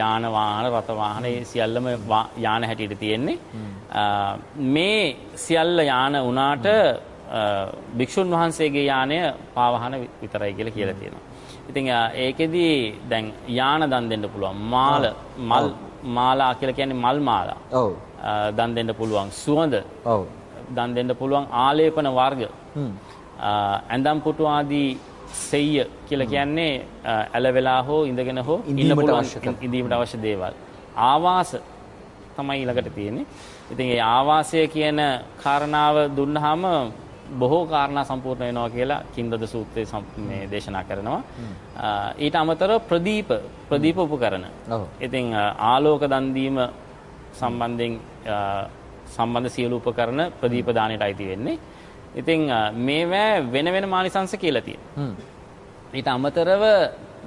යාන වාහන රත වාහන ඒ සියල්ලම යාන හැටියට තියෙන්නේ මේ සියල්ල යාන වුණාට භික්ෂුන් වහන්සේගේ යානය පාවහන විතරයි කියලා කියලා තියෙනවා. ඉතින් ඒකෙදි දැන් යාන දන් දෙන්න පුළුවන්. මාල මල් මාලා කියලා කියන්නේ මල් මාලා. ඔව්. දන් දෙන්න පුළුවන්. සුවඳ. ඔව්. දන් දෙන්න පුළුවන් ආලේපන වර්ග. හ්ම්. ඇඳම් පුටු ආදී සෙය්‍ය කියලා කියන්නේ ඇල වෙලා හෝ ඉඳගෙන හෝ ඉන්න පුළුවන් ඉඳීමට අවශ්‍ය දේවල්. ආවාස තමයි ඊළඟට තියෙන්නේ. ඉතින් ඒ ආවාසය කියන කාරණාව දුන්නාම බොහෝ කාරණා සම්පූර්ණ වෙනවා කියලා කින්දද සූත්‍රයේ මේ දේශනා කරනවා. ඊට අමතරව ප්‍රදීප ප්‍රදීප උපකරණ. ඉතින් ආලෝක දන් දීම සම්බන්ධයෙන් සම්බන්ධ සියලු උපකරණ ප්‍රදීප දාණයට අයිති වෙන්නේ. ඉතින් මේවැ වෙන වෙන මානිසංශ කියලා තියෙනවා. ඊට අමතරව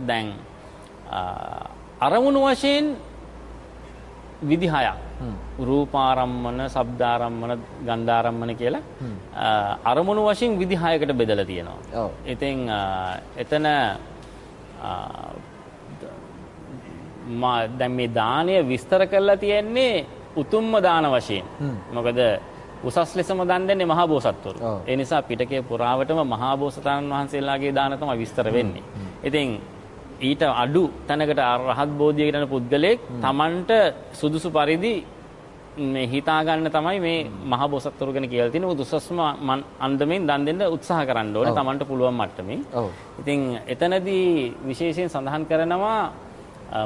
දැන් අරමුණු වශයෙන් විදි හයක්. රූපාරම්මන, ශබ්දාරම්මන, ගන්ධාරම්මන කියලා අරමුණු වශයෙන් විදි හයකට බෙදලා තියෙනවා. ඉතින් එතන දැන් මේ දාණය විස්තර කරලා තියෙන්නේ උතුම්ම දාන වශයෙන්. මොකද උසස් ලෙසම දන් දෙන්නේ මහා බෝසත්වරු. ඒ නිසා පිටකයේ පුරාවටම මහා බෝසතාණන් වහන්සේලාගේ දාන තමයි විස්තර වෙන්නේ. ඉතින් ඊට අඩු තැනකට රහත් බෝධියකට යන පුද්ගලයෙක් Tamanට සුදුසු පරිදි මේ හිතා ගන්න තමයි මේ මහා බෝසත්වරු ගැන කියලා තියෙන උසස්ම අන්දමින් දන් දෙන්න උත්සාහ කරන්න ඕනේ Tamanට පුළුවන් මට්ටමින්. ඉතින් එතනදී විශේෂයෙන් සඳහන් කරනවා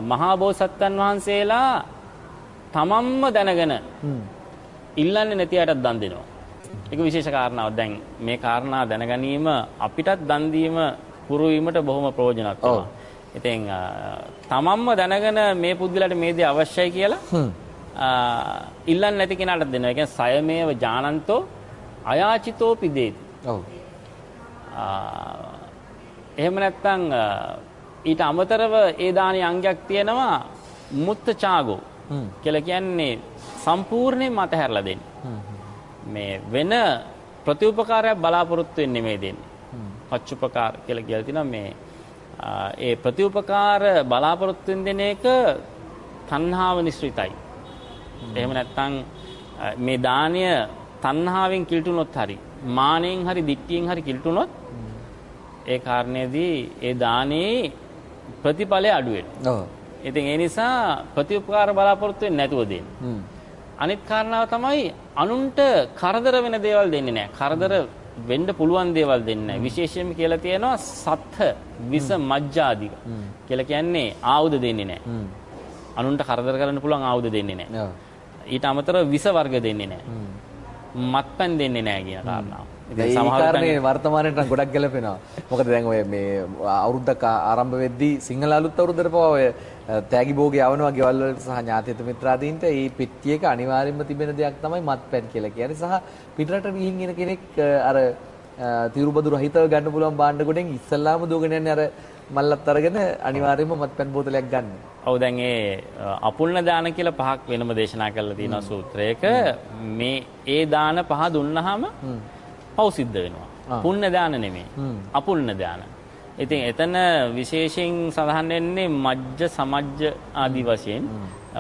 මහා බෝසත්යන් වහන්සේලා තමන්ම දැනගෙන ඉල්ලන්නේ නැති අයටත් දන් දෙනවා. ඒක විශේෂ කාරණාවක්. දැන් මේ කාරණා දැනගැනීම අපිටත් දන් දීම පුරු වීමට බොහොම ප්‍රයෝජනවත් වෙනවා. ඉතින් තමන්ම දැනගෙන මේ පුද්ගලයාට මේ දේ අවශ්‍යයි කියලා ඉල්ලන්නේ නැති කෙනාට දෙනවා. ඒ කියන්නේ සයමේව ඥානන්තෝ අයාචිතෝ පිදේති. ඔව්. එහෙම නැත්නම් ඊට අමතරව ඒ දානයේ අංගයක් තියෙනවා මුත්ත චාගෝ කියලා කියන්නේ සම්පූර්ණයෙන් මතහැරලා දෙන්න. මේ වෙන ප්‍රතිඋපකාරයක් බලාපොරොත්තු වෙන්නේ මේ දෙන්නේ. පච්චුපකාර කියලා කියලා තිනවා මේ ඒ ප්‍රතිඋපකාර බලාපොරොත්තු වෙන එක තණ්හාව නිස්ෘතයි. එහෙම නැත්නම් මේ දානය තණ්හාවෙන් කිල්ටුනොත් හරි මානෙන් හරි දික්තියෙන් හරි කිල්ටුනොත් ඒ කාරණේදී ඒ දානේ ප්‍රතිඵලය අඩු වෙනවා. ඉතින් ඒ නිසා ප්‍රතිඋපකාර බලාපොරොත්තු වෙන්නේ නැතුව දෙන්න. අනිත් කාරණාව තමයි අනුන්ට කරදර වෙන දේවල් දෙන්නේ නැහැ. කරදර වෙන්න පුළුවන් දේවල් දෙන්නේ නැහැ. විශේෂයෙන්ම කියලා තියෙනවා සත්හ විස මජ්ජාදික. කියලා කියන්නේ ආයුධ දෙන්නේ නැහැ. අනුන්ට කරදර කරන්න පුළුවන් ආයුධ දෙන්නේ නැහැ. ඊට අමතරව විස වර්ග දෙන්නේ නැහැ. මත්පැන් දෙන්නේ නැහැ කියන කාරණාව. ඒ කාරණේ වර්තමානයට නම් ගොඩක් ගැලපෙනවා. මොකද දැන් ඔය මේ අවුරුද්දක් ආරම්භ වෙද්දී සිංහල අලුත් අවුරුද්දට පවා ඔය තෑගි භෝගේ යවනවා ගෙවල් වලට සහ ඥාතිත මිත්‍රාදීන්ට මේ පෙට්ටියක අනිවාර්යයෙන්ම තිබෙන දෙයක් තමයි මත්පැන් කියලා කියන්නේ. සහ පිටරට ගිහින් එන කෙනෙක් අර තිරුබදු රහිතව ගන්න පුළුවන් භාණ්ඩ ගොඩෙන් ඉස්සල්ලාම දුවගෙන යන්නේ අර මල්ලත් අරගෙන අනිවාර්යයෙන්ම මත්පැන් බෝතලයක් ගන්න. ඔව් දැන් ඒ අපුල්න දාන කියලා පහක් වෙනම දේශනා කරලා තියෙනවා සූත්‍රයක. මේ ඒ දාන පහ දුන්නාම පව් සිද්ධ වෙනවා. පුණ්‍ය දාන නෙමෙයි. අපුල්න දාන. ඉතින් එතන විශේෂයෙන් සඳහන් වෙන්නේ මජ්ජ සමජ්ජ ආදී වශයෙන්.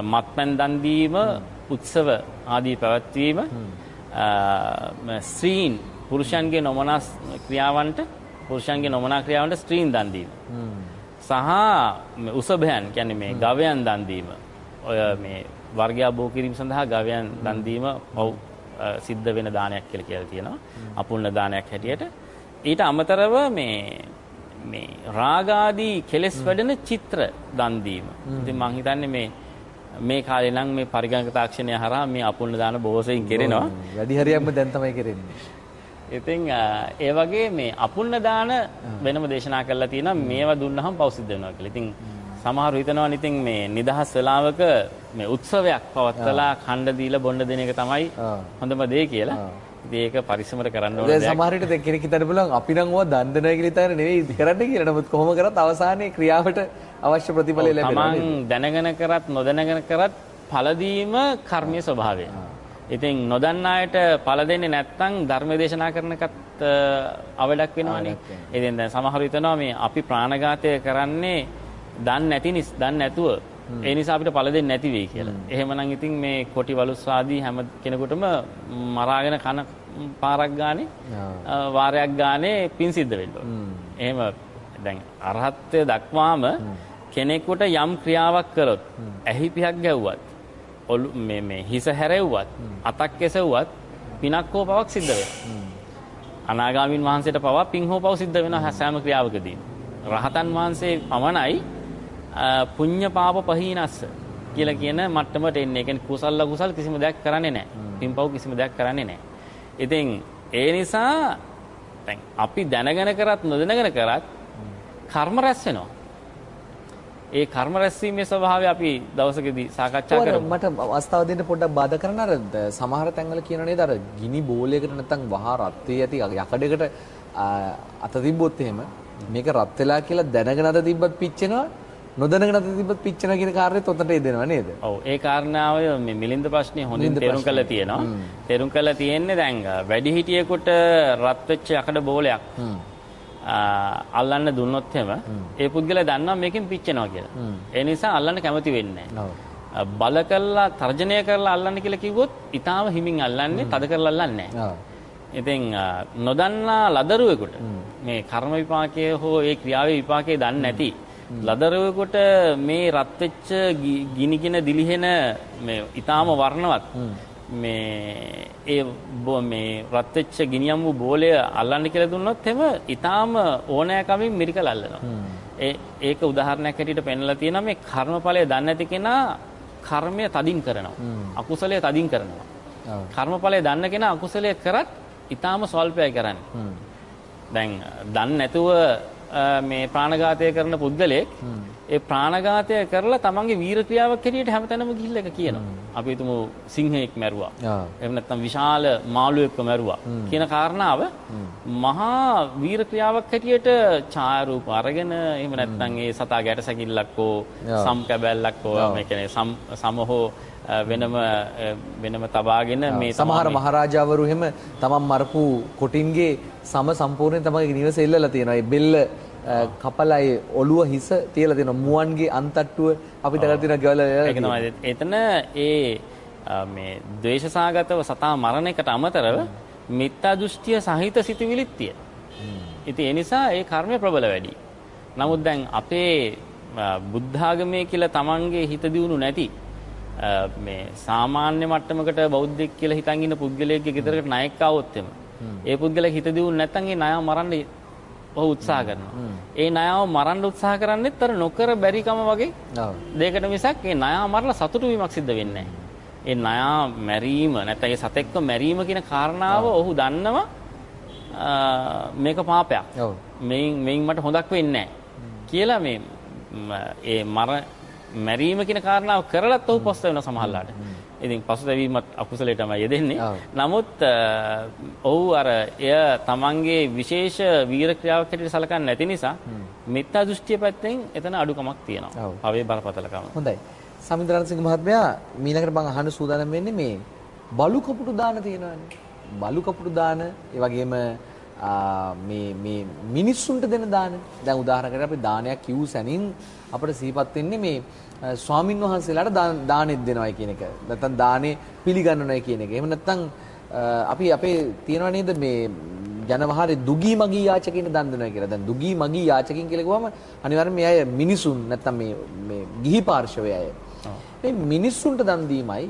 මත්පැන් දන් දීම උත්සව ආදී පැවැත්වීම. ස්ත්‍රීන් පුරුෂයන්ගේ නොමනා ක්‍රියාවන්ට පුරුෂයන්ගේ නොමනා ක්‍රියාවන්ට ස්ත්‍රීන් දන් දීම. සහ උසභයන් කියන්නේ මේ ගවයන් දන් දීම. ඔය මේ වර්ගයා බෝ කිරීම සඳහා ගවයන් දන් දීම පව් සිද්ධ වෙන දානයක් කියලා කියලා තියෙනවා. අපුන්න දානයක් හැටියට. ඊට අමතරව මේ මේ රාගාදී කෙලෙස් වැඩෙන චිත්‍ර දන් දීම. ඉතින් මං හිතන්නේ මේ මේ කාලේ නම් මේ පරිගණක තාක්ෂණය හරහා මේ අපුන්න දාන බොහෝසෙයින් කෙරෙනවා. වැඩි හරියක්ම දැන් තමයි කෙරෙන්නේ. ඉතින් ඒ වගේ මේ අපුන්න දාන වෙනම දේශනා කරලා තියෙනවා මේවා දුන්නහම පව් සිද්ධ වෙනවා කියලා. ඉතින් සමහරව හිතනවා ඉතින් මේ නිදහස් වෙලාවක මේ උත්සවයක් පවත්වලා ඛණ්ඩ දීලා බොන්න දෙන එක තමයි හොඳම දේ කියලා. ඉතින් ඒක පරිස්සමට කරන්න ඕන දෙයක්. සමහර විට දැන් කෙනෙක් හිතන්න පුළුවන් අපි නම් ඕවා දන් දෙනවා කියලා හිතන නෙවෙයි කරන්න කියලා. නමුත් කොහොම කරත් අවසානයේ ක්‍රියාවට අවශ්‍ය ප්‍රතිඵල ලැබෙනවා. තමන් දැනගෙන කරත් නොදැනගෙන කරත් ඵලදීම කර්මයේ ස්වභාවය. ඉතින් නොදන්න අයට ඵල දෙන්නේ නැත්නම් ධර්ම දේශනා කරන එකත් අවඩක් වෙනවනේ. ඉතින් දැන් සමහර හිතනවා මේ අපි ප්‍රාණඝාතය කරන්නේ දන්නේ නැති නිස් දන්නේ නැතුව ඒ නිසා අපිට ඵල දෙන්නේ නැති වෙයි කියලා. එහෙමනම් ඉතින් මේ කොටි වලුස් ආදී හැම කෙනෙකුටම මරාගෙන කන පාරක් ගානේ වාරයක් ගානේ පින් සිද්ධ වෙන්න එහෙම දැන් අරහත්ත්වයට දක්වාම කෙනෙකුට යම් ක්‍රියාවක් කළොත් ඇහි පිහක් ගැව්වත් ඔලු මේ මේ හිස හැරෙව්වත් අතක් කෙසෙව්වත් පිනක් හෝ පවක් සිද්ධ වෙනවා. අනාගාමීන් වහන්සේට පවා පින් හෝ පව සිද්ධ වෙනවා සෑම ක්‍රියාවකදී. රහතන් වහන්සේ පමණයි පුඤ්ඤ පාප පහීනස්ස කියලා කියන මට්ටමට එන්නේ. ඒ කියන්නේ කුසල කුසල් කිසිම දෙයක් කරන්නේ නැහැ. පින්පව් කිසිම දෙයක් කරන්නේ නැහැ. ඉතින් ඒ නිසා දැන් අපි දැනගෙන කරත් නොදැනගෙන කරත් කර්ම රැස් වෙනවා. ඒ කර්ම රැස්වීමේ ස්වභාවය අපි දවසකදී සාකච්ඡා කරමු. මට අවස්ථාව දෙන්න පොඩ්ඩක් බාධා කරන්න අර සමහර තැන්වල කියන නේද අර ගිනි බෝලයකට නැත්නම් වහා රත් වී ඇති යකඩයකට අත තිබ්බොත් එහෙම මේක රත් වෙලා කියලා දැනගෙන අත තිබ්බත් පිච්චෙනවා නොදැනගෙන තිබ්බත් පිච්චෙනවා කියන කාර්යයත් ඔතනට එදෙනවා නේද? ඔව් ඒ කාරණාව මේ මිලින්ද ප්‍රශ්නේ හොඳින් තේරුම් කරලා තියෙනවා. තේරුම් කරලා තියෙන්නේ දැන් වැඩි හිටියෙකුට රත් වෙච්ච යකඩ බෝලයක් අල්ලන්න දුන්නොත් එහෙම ඒ පුද්ගලයා දන්නවා මේකෙන් පිච්චෙනවා කියලා. ඒ නිසා අල්ලන්න කැමති වෙන්නේ නැහැ. බල කරලා තර්ජනය කරලා අල්ලන්න කියලා කිව්වොත් ඊටාම හිමින් අල්ලන්නේ තද කරලා අල්ලන්නේ. ඉතින් නොදන්නා ලදරුවෙකුට මේ කර්ම විපාකයේ හෝ ඒ ක්‍රියාවේ විපාකයේ දන්නේ නැති ලදරුවෙකුට මේ රත් වෙච්ච ගිනිගෙන දිලිහෙන මේ ඊටාම වර්ණවත් මේ ඒ මේ රත් වෙච්ච ගිනියම් වූ බෝලය අල්ලන්න කියලා දුන්නොත් එම ඊටාම ඕනෑකමින් මිරිකල අල්ලනවා. ඒ ඒක උදාහරණයක් හැටියට පෙන්වලා තියෙනවා මේ කර්මඵලය දන්නේ නැති කෙනා කර්මය තදින් කරනවා. අකුසලය තදින් කරනවා. කර්මඵලය දන්න කෙනා අකුසලය කරත් ඊටාම ස්වල්පයයි කරන්නේ. දැන් දන්නේ නැතුව මේ ප්‍රාණඝාතය කරන පුද්ගලයෙක් ඒ ප්‍රාණඝාතය කරලා තමන්ගේ වීර ක්‍රියාවක් හැටියට හැමතැනම ගිහිල්ලා එක කියනවා. අපි හිතමු සිංහෙක් මැරුවා. එහෙම නැත්නම් විශාල මාළුවෙක්ව මැරුවා. කියන කාරණාව මහා වීර ක්‍රියාවක් හැටියට ඡායාරූප අරගෙන එහෙම නැත්නම් ඒ සතා ගැට සැකිල්ලක් හෝ සම් කැබැල්ලක් හෝ මේ කියන්නේ සම් සමහෝ වෙනම වෙනම තබාගෙන මේ සමහර මහරජාවරු එහෙම තමන් මරපු කොටින්ගේ සම සම්පූර්ණයෙන් තමන්ගේ නිවස එල්ලලා තියෙනවා. ඒ බෙල්ල කපලයි ඔළුව හිස තියලා තියෙනවා. මුවන්ගේ අන්තට්ටුව අපි දැකලා තියෙනවා ගෙවල. එතන ඒ මේ ද්වේෂසාගතව සතා මරණ එකට අමතරව මිත්‍යා දෘෂ්ටිය සහිත සිතුවිලිත් තියෙන. ඉතින් ඒ නිසා ඒ කර්මය ප්‍රබල වැඩි. නමුත් දැන් අපේ බුද්ධාගමේ කියලා තමන්ගේ හිත දියුණු නැති මේ සාමාන්‍ය මට්ටමකට බෞද්ධෙක් කියලා හිතන් ඉන්න පුද්ගලයෙක්ගේ ගෙදරකට ණයෙක් ආවොත් එම. ඒ පුද්ගලයා හිත දියුණු නැත්නම් ඒ ණයව මරන්න ඔහු උත්සාහ කරනවා. ඒ ණයව මරන්න උත්සාහ කරන්නේත් අර නොකර බැරිකම වගේ දෙයකට මිසක් ඒ ණයව මරලා සතුටු වීමක් සිද්ධ වෙන්නේ. ඒ ණයා මැරීම නැත්නම් ඒ සතෙක්ව මැරීම කියන කාරණාව ඔහු දන්නවා මේක පාපයක්. මේන් මේන් මට හොඳක් වෙන්නේ කියලා මේ ඒ මර මැරීම කියන කාරණාව කරලත් ඔහු පස්ස වෙන සමහරලාට. ඉතින් පසුතැවීමත් අකුසලයේ තමයි යෙදෙන්නේ. නමුත් ඔහු අර එය තමන්ගේ විශේෂ වීර ක්‍රියාවක් හැටියට සලකන්නේ නැති නිසා මිත්‍යා දෘෂ්ටිය පැත්තෙන් එතන අඩුකමක් තියෙනවා. පවේ බරපතලකම. හොඳයි. සමින්ද්‍රාන්සිංහ මහත්මයා මීළඟට මම අහන්න සූදානම් වෙන්නේ මේ බලු කපුටු දාන තියෙනවානේ. බලු කපුටු දාන ඒ වගේම මේ මේ මිනිස්සුන්ට දෙන දාන. දැන් උදාහරණයකට අපි දානයක් කිව් සැනින් අපිට සිහිපත් වෙන්නේ මේ ස්වාමින් වහන්සේලාට දානෙත් දෙනවයි කියන එක. නැත්නම් දානේ පිළිගන්නවයි කියන එක. එහෙම නැත්නම් අපි අපේ තියනවා නේද මේ ජනවහරේ දුගී මගී යාචකින් දන් දෙනවා කියලා. දැන් දුගී මගී යාචකින් කියලා කිව්වම අනිවාර්යයෙන් මේ අය මිනිසුන් නැත්තම් මේ මේ ගිහි පාර්ශවය අය. මේ මිනිස්සුන්ට දන් දීමයි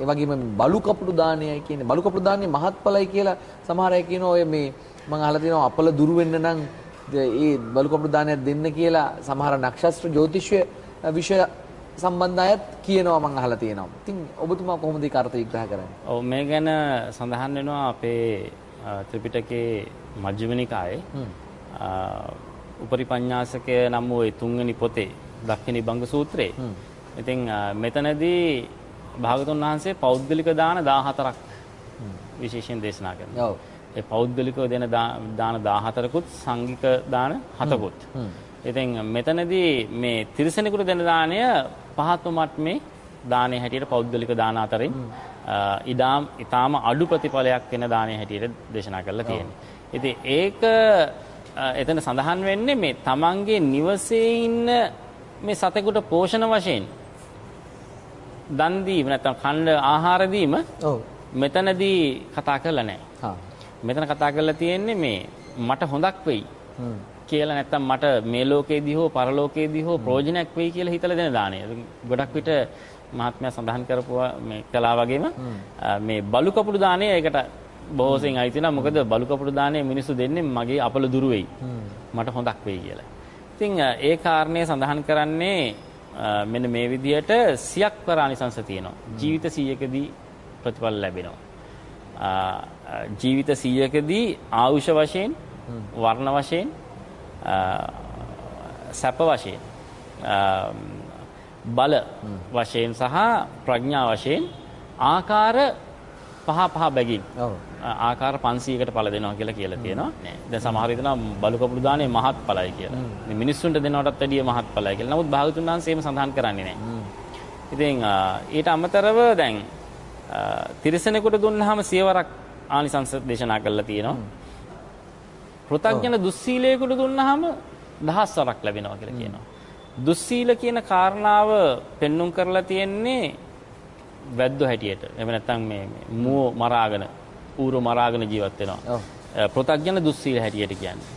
ඒ වගේම බලු කපුටු දානයයි කියන්නේ බලු කපුටු දාන්නේ මහත්ඵලයි කියලා සමහර අය කියනවා ඔය මේ මම අහලා තියෙනවා අපල දුරු වෙන්න නම් ඒ බලු කපුටු දානයක් දෙන්න කියලා සමහර නක්ෂත්‍ර ජ්‍යොතිෂය විෂය සම්බන්ධ අයත් කියනවා මම අහලා තියෙනවා. ඉතින් ඔබතුමා කොහොමද ඒක අර්ථ විග්‍රහ කරන්නේ? ඔව් මේ ගැන සඳහන් වෙනවා අපේ ත්‍රිපිටකයේ මජ්ක්‍ධිම නිකායේ උපරිපඤ්ඤාසකය නම් වූ තුන්වෙනි පොතේ දක්ඛිනි බංග සූත්‍රයේ. ඉතින් මෙතනදී භාගතුන් වහන්සේ පෞද්ගලික දාන 14ක් විශේෂයෙන් දේශනා කරනවා. ඔව්. ඒ පෞද්ගලිකව දෙන දාන 14කුත් සංඝික දාන 7කුත්. ඉතින් මෙතනදී මේ තිරිසනෙකුට දෙන දාණය පහත්ම මට්ටමේ දානයේ හැටියට පෞද්ගලික දාන අතරින් ඉදාම් ඊටාම අඩු ප්‍රතිඵලයක් වෙන දානයේ හැටියට දේශනා කරලා තියෙනවා. ඉතින් ඒක එතන සඳහන් වෙන්නේ මේ තමන්ගේ නිවසේ ඉන්න මේ සතෙකුට පෝෂණ වශයෙන් දන් දීම නැත්නම් කන්න ආහාර දීම ඔව් මෙතනදී කතා කරලා නැහැ. මෙතන කතා කරලා තියෙන්නේ මේ මට හොඳක් වෙයි. කියලා නැත්තම් මට මේ ලෝකේදී හෝ පරලෝකේදී හෝ ප්‍රයෝජනයක් වෙයි කියලා හිතලා දෙන දාණය. ගොඩක් විට මහත්මයා සඳහන් කරපුවා මේ කලා වගේම මේ බලු කපුළු දාණය ඒකට බොහෝසෙන් අයිති වෙනවා. මොකද බලු කපුළු දාණය මිනිස්සු දෙන්නේ මගේ අපල දුරු වෙයි. මට හොඳක් වෙයි කියලා. ඉතින් ඒ කාරණේ සඳහන් කරන්නේ මෙන්න මේ විදිහට සියක් වරානිසංශ තියෙනවා. ජීවිත 100කදී ප්‍රතිඵල ලැබෙනවා. ජීවිත 100කදී ආයුෂ වශයෙන් වර්ණ වශයෙන් සැප වශයෙන් බල වශයෙන් සහ ප්‍රඥා වශයෙන් ආකාර පහ පහ බැගින් ආකාර 500කට පළ දෙනවා කියලා කියලා තියෙනවා. දැන් සමහර හිතනවා බලු කපුළු දානේ මහත් ඵලයි කියලා. මේ මිනිස්සුන්ට දෙනවටත් වැඩිය මහත් ඵලයි කියලා. නමුත් භාගතුන් වහන්සේ එහෙම සඳහන් කරන්නේ නැහැ. ඉතින් ඊට අමතරව දැන් තිරිසනෙකුට දුන්නාම සියවරක් ආනිසංස දේශනා කරලා තියෙනවා. පෘථග්ජන දුස්සීලයකට දුන්නාම දහස්වරක් ලැබෙනවා කියලා කියනවා. දුස්සීල කියන කාරණාව පෙන්눔 කරලා තියෙන්නේ වැද්දෝ හැටියට. එහෙම නැත්නම් මේ මුව මරාගෙන ඌරු මරාගෙන ජීවත් වෙනවා. පෘථග්ජන දුස්සීල හැටියට කියන්නේ.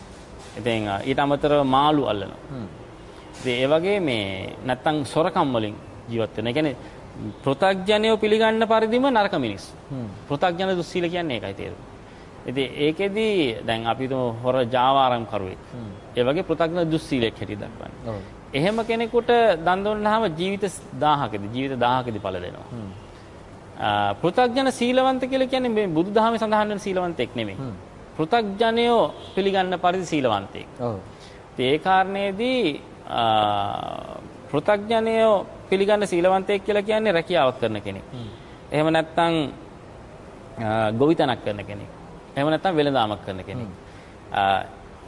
ඉතින් ඊට අමතරව මාළු අල්ලනවා. ඉතින් ඒ වගේ මේ නැත්නම් සොරකම් වලින් ජීවත් වෙනවා. ඒ කියන්නේ පෘථග්ජනයෝ පිළිගන්න පරිදිම නරක මිනිස්සු. පෘථග්ජන දුස්සීල කියන්නේ ඒකයි තේරුම. ඉතින් ඒකෙදි දැන් අපි තුමු හොර ජාවාරම් කරුවෙක්. ඒ වගේ පෘථග්ජන දුස්සීලයක් හැටියට දක්වන්නේ. එහෙම කෙනෙකුට දන් දුන්නාම ජීවිත 1000කදී ජීවිත 1000කදී ඵල දෙනවා. පෘථග්ජන සීලවන්ත කියලා කියන්නේ මේ බුදුදහමේ සඳහන් වෙන සීලවන්තෙක් නෙමෙයි. පෘථග්ජනයෝ පිළිගන්න පරිදි සීලවන්තෙක්. ඔව්. ඒ කාරණේදී පෘථග්ජනයෝ පිළිගන්න සීලවන්තයෙක් කියලා කියන්නේ රැකියාවක් කරන කෙනෙක්. එහෙම නැත්නම් ගොවිතැනක් කරන කෙනෙක්. එහෙම නැත්නම් වෙළඳාමක් කරන කෙනෙක්.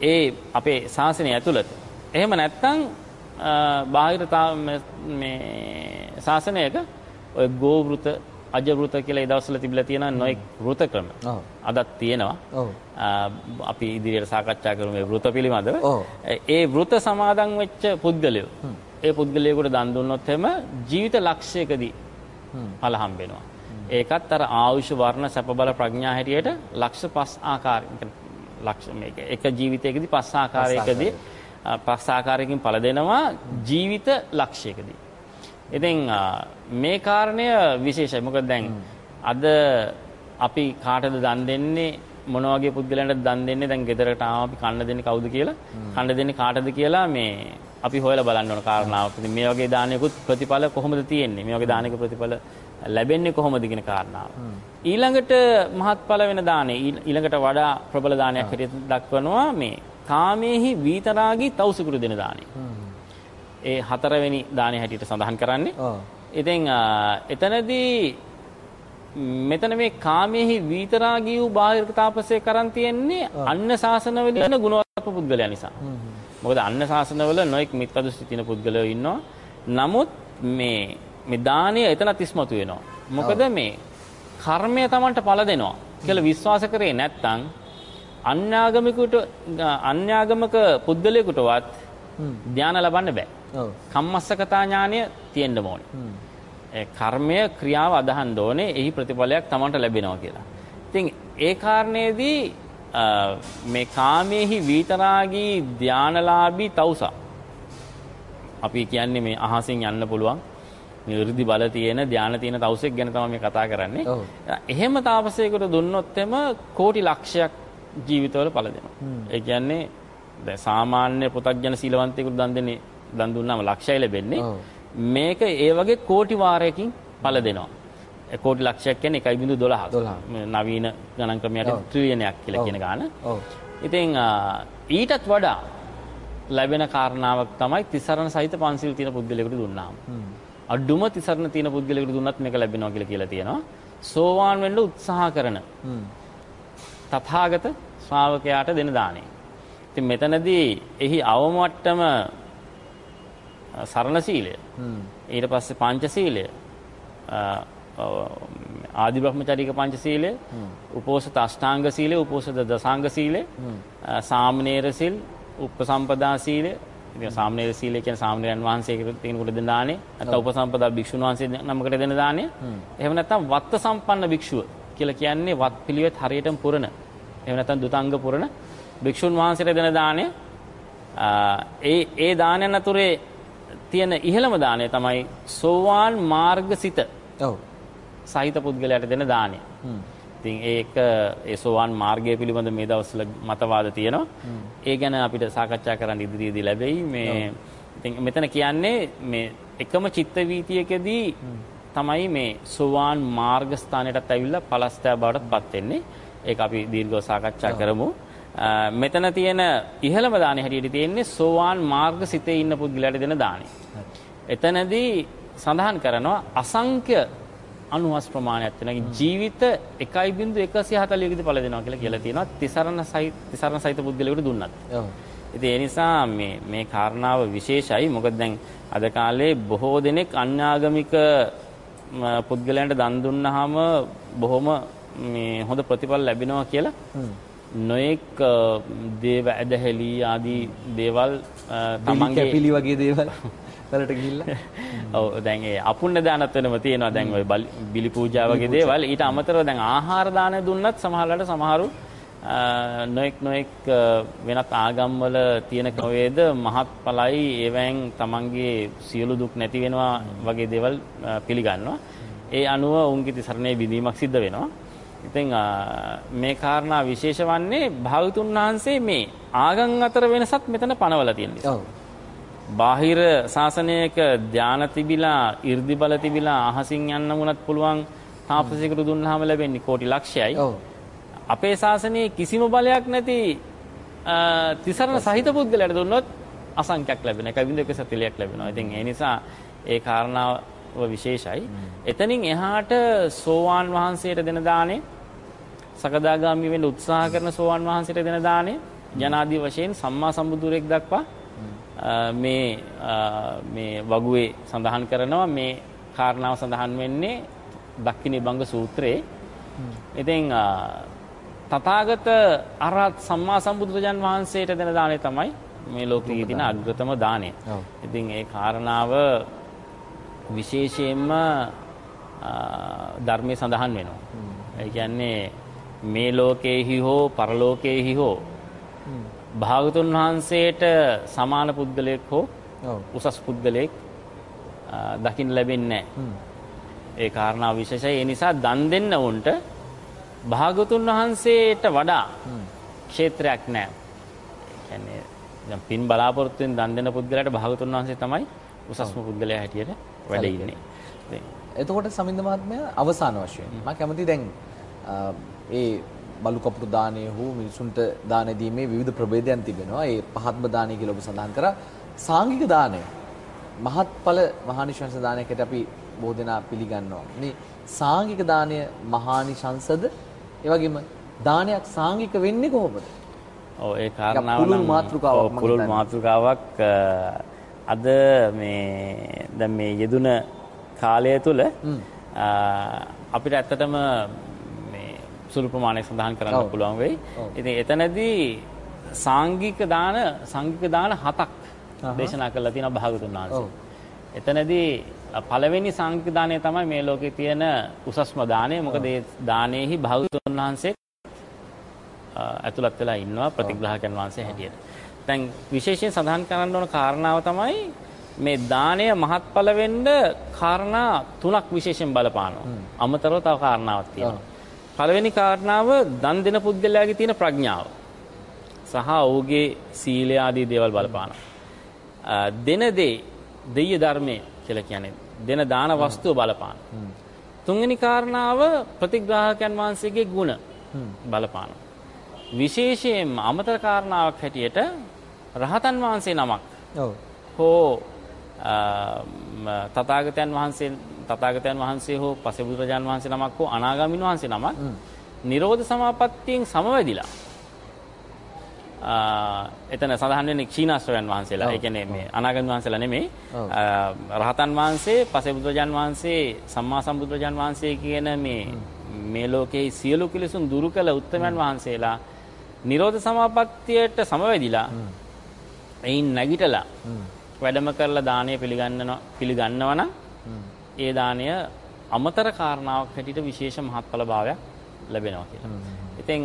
ඒ අපේ ශාසනය ඇතුළත. එහෙම නැත්නම් බාහිර මේ ශාසනයක ඔය ගෝ වෘත අජ වෘත කියලා ඒ දවස්වල තිබිලා තියෙන නොඑක් වෘත ක්‍රම. අදත් තියෙනවා. අපි ඉදිරියට සාකච්ඡා කරමු මේ වෘත පිළිබඳව. ඒ වෘත සමාදන් වෙච්ච පුද්ගලයෝ ඒ පුද්ගලයාට දන් දුන්නොත් එම ජීවිත ලක්ෂයකදී ඵල හම්බෙනවා. ඒකත් අර ආයුෂ වර්ණ සැප බල ප්‍රඥා හැටියට ලක්ෂ පස් ආකාරයකින් ලක්ෂ මේක එක ජීවිතයකදී පස් ආකාරයකදී පස් ආකාරයකින් ඵල දෙනවා ජීවිත ලක්ෂයකදී. ඉතින් මේ කාරණය විශේෂයි. මොකද දැන් අද අපි කාටද දන් දෙන්නේ මොන වගේ පුද්ගලයන්ට දන් දෙන්නේ දැන් ගෙදරට ආවම අපි කන්න දෙන්නේ කවුද කියලා කන්න දෙන්නේ කාටද කියලා මේ අපි හොයලා බලන්න ඕන කාරණාවක්. ඉතින් මේ වගේ දානයකුත් ප්‍රතිඵල කොහොමද තියෙන්නේ? මේ වගේ දානයක ප්‍රතිඵල ලැබෙන්නේ කොහොමද කියන කාරණාව. ඊළඟට මහත්ඵල වෙන දානෙ ඊළඟට වඩා ප්‍රබල දානයක් හැටියට දක්වනවා මේ කාමේහි වීතරාගී තවුසුකුරු දෙන දානෙ. ඒ හතරවෙනි දානෙ හැටියට සඳහන් කරන්නේ. ඉතින් එතනදී මෙතන මේ කාමයේහි වීතරාගී වූ බාහිර තාපසය කරන් තියෙන්නේ අන්න ශාසනවල ඉන්න ගුණවත් පුද්ගලයා නිසා. මොකද අන්න ශාසනවල නොඑක් මිත්කදෘෂ්ටි තියෙන පුද්ගලයෝ ඉන්නවා. නමුත් මේ මේ දානය එතනත් ඉස්මතු වෙනවා. මොකද මේ කර්මය Tamanට පළ දෙනවා කියලා විශ්වාස කරේ නැත්නම් අන්‍යාගමිකට අන්‍යාගමක පුද්ගලයෙකුටවත් ධානය ලබන්න බෑ. කම්මස්සකතා ඥානය තියෙන්න ඕනේ. කර්මය ක්‍රියාව අදහන්න ඕනේ එහි ප්‍රතිඵලයක් Tamanට ලැබෙනවා කියලා. ඉතින් ඒ කාරණේදී මේ කාමයේහි විතරාගී ධානලාභී තවුසා. අපි කියන්නේ මේ අහසින් යන්න පුළුවන් නිර්දි බල තියෙන ධාන තියෙන තවුසෙක් ගැන තමයි මේ කතා කරන්නේ. එහෙම තාපසයකට දුන්නොත් එම කෝටි ලක්ෂයක් ජීවිතවල පළ දෙනවා. ඒ කියන්නේ දැන් සාමාන්‍ය පෘථග්ජන සීලවන්තයෙකුට දන් දෙන්නේ දන් දුන්නාම ලක්ෂය ලැබෙන්නේ. මේක ඒ වගේ කෝටි වාරයකින් පළ දෙනවා. කෝටි ලක්ෂයක් කියන්නේ 1.12ක්. නවීන ගණන් ක්‍රමයට ට්‍රිලියනයක් කියලා කියන ගාන. ඉතින් ඊටත් වඩා ලැබෙන කාරණාවක් තමයි තිසරණ සහිත පන්සිල් තියෙන පුද්ගලයෙකුට දුන්නාම. අඩුම තිසරණ තියෙන පුද්ගලයෙකුට දුන්නත් මේක ලැබෙනවා කියලා කියලා තියෙනවා. සෝවාන් වෙන්න උත්සාහ කරන තථාගත ශ්‍රාවකයාට දෙන දාණය. ඉතින් මෙතනදී එහි අවමට්ටම සරණ සීලය. ඊට පස්සේ පංච සීලය. ආදි බ්‍රහ්මචාරික පංච සීලය, උපෝසත අෂ්ටාංග සීලය, උපෝසත දසාංග සීලය, සාමණේර සීල්, උපසම්පදා සීලය, ඉතින් සාමණේර සීලය කියන්නේ සාමණේරයන් වහන්සේ කෙනෙකුට දෙන දාණය. නැත්නම් උපසම්පදා භික්ෂුන් වහන්සේ නමකට දෙන දාණය. එහෙම නැත්නම් වත්ත සම්පන්න භික්ෂුව කියලා කියන්නේ වත් පිළිවෙත් හරියටම පුරන. එහෙම නැත්නම් දුතාංග පුරන භික්ෂුන් වහන්සේට දෙන දාණය. ඒ ඒ දානයන් අතුරේ තියෙන ඉහළම දාණය තමයි සෝවාන් මාර්ගසිත. ඔව්. සහිත පුද්ගලයාට දෙන දාණය. ඉතින් ඒක ඒ සෝවාන් මාර්ගය පිළිබඳ මේ දවස්වල මතවාද තියෙනවා. ඒ ගැන අපිට සාකච්ඡා කරන්න ඉදිරියේදී ලැබෙයි. මේ ඉතින් මෙතන කියන්නේ මේ එකම චිත්ත වීතියකදී තමයි මේ සෝවාන් මාර්ග ස්ථානයටත් ඇවිල්ලා පලස්තය බවට පත් වෙන්නේ. ඒක අපි දීර්ඝව සාකච්ඡා කරමු. මෙතන තියෙන ඉහළම දාණය හැටියට තියෙන්නේ සෝවාන් මාර්ග සිතේ ඉන්න පුද්ගලයාට දෙන දාණය. එතනදී සඳහන් කරනවා අසංඛ්‍ය අනුහස් ප්‍රමාණයක් වෙනවා. ජීවිත 1.140 කට පළ දෙනවා කියලා කියලා තියෙනවා. තිසරණ සහිත තිසරණ සහිත පුද්ගලයෙකුට දුන්නත්. ඔව්. ඉතින් ඒ නිසා මේ මේ කාරණාව විශේෂයි. මොකද දැන් අද කාලේ බොහෝ දෙනෙක් අන්‍යාගමික පුද්ගලයන්ට දන් දුන්නාම බොහොම මේ හොඳ ප්‍රතිඵල ලැබෙනවා කියලා නොඑක් දේව ඇදහැලි ආදී දේවල් තමන්ගේ පිළි වගේ දේවල් වලට ගිහිල්ලා? ඔව් දැන් ඒ අපුණ්‍ය දානත් වෙනම තියෙනවා. දැන් ওই බිලි පූජා වගේ දේවල්. ඊට අමතරව දැන් ආහාර දාන දුන්නත් සමහරවිට සමහරු නොඑක් නොඑක් වෙනත් ආගම්වල තියෙන ක්‍රමවේද මහත්ඵලයි ඒවෙන් තමන්ගේ සියලු දුක් නැති වෙනවා වගේ දේවල් පිළිගන්නවා. ඒ අනුව උන්ගේ තිසරණේ බිඳීමක් සිද්ධ වෙනවා ඉතින් මේ කාරණා විශේෂ වන්නේ භාගතුන් වහන්සේ මේ ආගම් අතර වෙනසත් මෙතන පනවලා තියෙනවා. ඔව්. බාහිර ශාසනයක ධාන තිබිලා, 이르දි බල තිබිලා අහසින් යන්න වුණත් පුළුවන් තාපසයකට දුන්නාම ලැබෙන්නේ කෝටි ලක්ෂයයි. ඔව්. අපේ ශාසනයේ කිසිම බලයක් නැති තිසරණ සහිත පුද්ගලයාට දුන්නොත් අසංඛ්‍යක් ලැබෙන එක විඳක සතිලයක් ලැබෙනවා. ඉතින් ඒ නිසා ඒ කාරණාව විශේෂයි. එතනින් එහාට සෝවාන් වහන්සේට දෙන දාණය සකදාගාමි වෙන්න උත්සාහ කරන සෝවාන් වහන්සේට දෙන දාණය ජනාදී වශයෙන් සම්මා සම්බුදුරෙක් දක්වා මේ මේ වගුවේ සඳහන් කරනවා මේ කාරණාව සඳහන් වෙන්නේ දක්ඛිනිබංග සූත්‍රයේ. ඉතින් තථාගත අරහත් සම්මා සම්බුදුරජාන් වහන්සේට දෙන දාණය තමයි මේ ලෝකයේ තියෙන අග්‍රතම දාණය. ඉතින් ඒ කාරණාව විශේෂයෙන්ම ධර්මයේ සඳහන් වෙනවා. ඒ කියන්නේ මේ ලෝකේහි හෝ පරලෝකේහි හෝ භාගතුන් වහන්සේට සමාන පුද්ගලයෙක් හෝ උසස් පුද්ගලයෙක් දකින්න ලැබෙන්නේ ඒ කාරණාව විශේෂයි. ඒ නිසා දන් දෙන්න උන්ට භාගතුන් වහන්සේට වඩා ක්ෂේත්‍රයක් නැහැ. කියන්නේ දැන් පින් බලාපොරොත්තුෙන් දන් දෙන පුද්ගලයාට භාගතුන් වහන්සේ තමයි උසස්ම පුද්ගලයා හැටියට වැඩ ඉන්නේ. එතකොට සමින්ද මහත්මයා අවසාන වශයෙන් මම කැමති දැන් ඒ බලු කපුරු දානය හෝ මිනිසුන්ට දාන දීමේ විවිධ ප්‍රභේදයන් තිබෙනවා. ඒ පහත්ම දානය කියලා ඔබ සඳහන් කරා. සාංගික දානය මහත්ඵල මහානිශංස දානයකට අපි බොහෝ දෙනා පිළිගන්නවා. මේ සාංගික දානය මහානිශංසද ඒ වගේම දානයක් සාංගික වෙන්නේ කොහොමද? ඔව් ඒ කාරණාව නම් පුළුල් මාතෘකාවක් අද මේ දැන් මේ යෙදුන කාලය තුල අපිට ඇත්තටම මේ සුළු ප්‍රමාණයක් සඳහන් කරන්න පුළුවන් වෙයි. ඉතින් එතනදී සාංගික දාන සංගික දාන හතක් දේශනා කරලා තියෙනවා භාගතුන් වහන්සේ. එතනදී පළවෙනි සංගික දාණය තමයි මේ ලෝකේ තියෙන උසස්ම දාණය. මොකද ඒ දාණයෙහි භාගතුන් වහන්සේ ඇතුළත් වෙලා ඉන්නවා ප්‍රතිග්‍රාහකයන් වහන්සේ හැටියට. දැන් විශේෂයෙන් සඳහන් කරන්න ඕන කාරණාව තමයි මේ දාණය මහත්ඵල වෙන්න කාරණා තුනක් විශේෂයෙන් බලපානවා. අමතරව තව කාරණාවක් තියෙනවා. පළවෙනි කාරණාව දන් දෙන පුද්ගලයාගේ තියෙන ප්‍රඥාව. සහ ඔහුගේ සීලය ආදී දේවල් බලපානවා. දෙන දේ දෙය ධර්මයේ කියලා කියන්නේ දෙන දාන වස්තුව බලපාන. තුන්වෙනි කාරණාව ප්‍රතිග්‍රාහකයන් වහන්සේගේ ගුණ බලපාන. විශේෂයෙන්ම අමතර කාරණාවක් හැටියට රහතන් වහන්සේ නමක්. හෝ තථාගතයන් වහන්සේ තථාගතයන් වහන්සේ හෝ පසේබුදුරජාන් වහන්සේ නමක් හෝ අනාගාමින් වහන්සේ නමක් නිරෝධ සමාපත්තියෙන් සමවැදිලා. එතන සඳහන් වෙන්නේ ක්ෂීණාශ්‍රවයන් වහන්සේලා. ඒ කියන්නේ මේ අනාගත වහන්සේලා නෙමෙයි. රහතන් වහන්සේ, පසේබුදුරජාන් වහන්සේ, සම්මා සම්බුදුරජාන් වහන්සේ කියන මේ මේ ලෝකේ සියලු කිලසුන් දුරු කළ උත්තමයන් වහන්සේලා නිරෝධ සමාපත්තියට සමවැදිලා එයින් නැගිටලා වැඩම කරලා දානය පිළිගන්නන පිළිගන්නවා නම් ඒ දානය අමතර කාරණාවක් හැටියට විශේෂ මහත්ඵල භාවයක් ලැබෙනවා කියලා. ඉතින්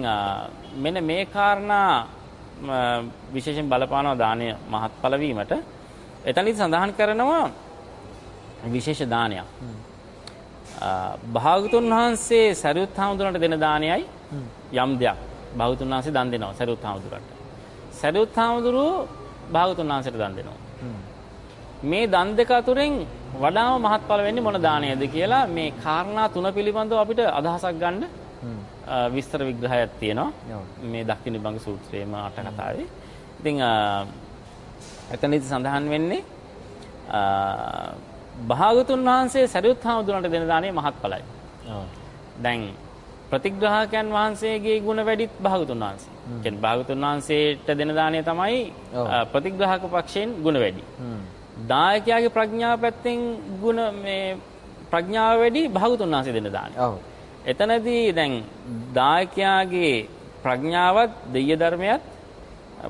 මෙන්න මේ කාරණා විශේෂයෙන් බලපානවා දානය මහත්ඵල වීමට. එතනදි සඳහන් කරනවා විශේෂ දානයක්. භාගතුන් වහන්සේ සරියුත් හාමුදුරන්ට දෙන දානයයි යම් දෙයක්. භාගතුන් වහන්සේ දන් දෙනවා සරියුත් හාමුදුරන්ට. සරියුත් හාමුදුරුවෝ භාගතුන් වහන්සේට දන් දෙනවා. මේ දන් දෙක අතුරෙන් වඩාම මහත්ඵල වෙන්නේ මොන දානයද කියලා මේ කාරණා තුන පිළිබඳව අපිට අදහසක් ගන්න විස්තර විග්‍රහයක් තියෙනවා මේ දක්ෂිණ බංග සූත්‍රයේම අට කතාවේ. ඉතින් එතනදි සඳහන් වෙන්නේ භාගතුන් වහන්සේ සරියුත් හාමුදුරන්ට දෙන දාණය මහත්ඵලයි. දැන් ප්‍රතිග්‍රාහකයන් වහන්සේගේ ගුණ වැඩිත් භාගතුන් වහන්සේ. කියන්නේ භාගතුන් වහන්සේට දෙන දාණය තමයි ප්‍රතිග්‍රාහක පක්ෂයෙන් ගුණ වැඩි. දායකයාගේ ප්‍රඥාව පැත්තෙන් ගුණ මේ ප්‍රඥාව වැඩි භාගතුන් වහන්සේ දෙන දාණය. ඔව්. එතනදී දැන් දායකයාගේ ප්‍රඥාවත් දෙය ධර්මයත්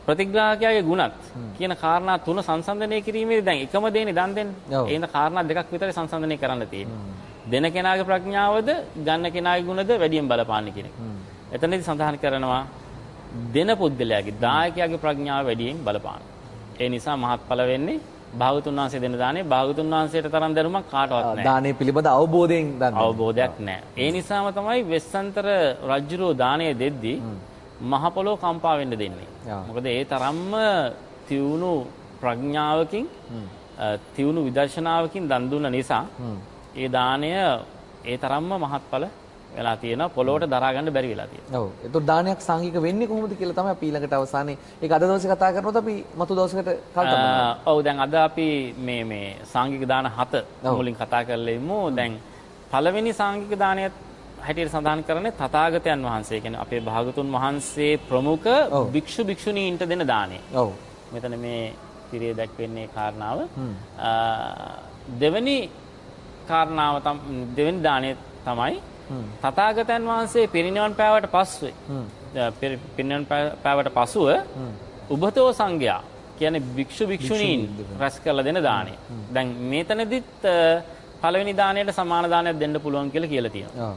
ප්‍රතිග්‍රාහකයාගේ ගුණත් කියන කාරණා තුන සංසන්දනය කිරීමේදී දැන් එකම දේනේ දන් දෙන්නේ. එහෙනම් කාරණා දෙකක් විතර සංසන්දනය කරන්න තියෙනවා. දෙන කෙනාගේ ප්‍රඥාවද ගන්න කෙනාගේ ගුණද වැඩියෙන් බලපාන්නේ කියන එක. එතනදී සඳහන් කරනවා දෙන පුද්ගලයාගේ දායකයාගේ ප්‍රඥාව වැඩියෙන් බලපාන. ඒ නිසා මහත්ඵල වෙන්නේ භාගතුන් වහන්සේ දෙන දානේ භාගතුන් වහන්සේට තරම් දැනුමක් කාටවත් නැහැ. දානේ පිළිබඳ අවබෝධයෙන් දන්න. අවබෝධයක් නැහැ. ඒ නිසාම තමයි වෙස්සන්තර රජුරෝ දානය දෙද්දී මහ පොළොව කම්පා වෙන්න දෙන්නේ. මොකද ඒ තරම්ම තියුණු ප්‍රඥාවකින් තියුණු විදර්ශනාවකින් දන් දුන්න නිසා ඒ දාණය ඒ තරම්ම මහත්ඵල වෙලා තියෙනවා පොළොවට දරා ගන්න බැරි වෙලා තියෙනවා. ඔව්. ඒතකොට දානයක් සංඝික වෙන්නේ කොහොමද කියලා තමයි අපි ඊළඟට අවසානයේ ඒක අද දවසේ කතා කරනොත් අපි මතු දවසකට කල්පනා ඔව් දැන් අද අපි මේ මේ සංඝික දාන හත මුලින් කතා කරලා ඉමු. දැන් පළවෙනි සංඝික දානය හැටියට සඳහන් කරන්නේ තථාගතයන් වහන්සේ කියන්නේ අපේ භාගතුන් වහන්සේ ප්‍රමුඛ භික්ෂු භික්ෂුණීන්ට දෙන දාණය. ඔව්. මෙතන මේ තිරේ දැක්වෙන්නේ කාරණාව. දෙවෙනි කාරණාව දෙවෙනි දාණය තමයි තථාගතයන් වහන්සේ පිරිනිවන් පෑවට පස්සේ පිරිනිවන් පෑවට පසුව උබතෝ සංඝයා කියන්නේ භික්ෂු භික්ෂුණීන් රැස් කරලා දෙන දාණය. දැන් මේතනදිත් පළවෙනි දාණයට සමාන දානයක් දෙන්න පුළුවන් කියලා කියලා තියෙනවා.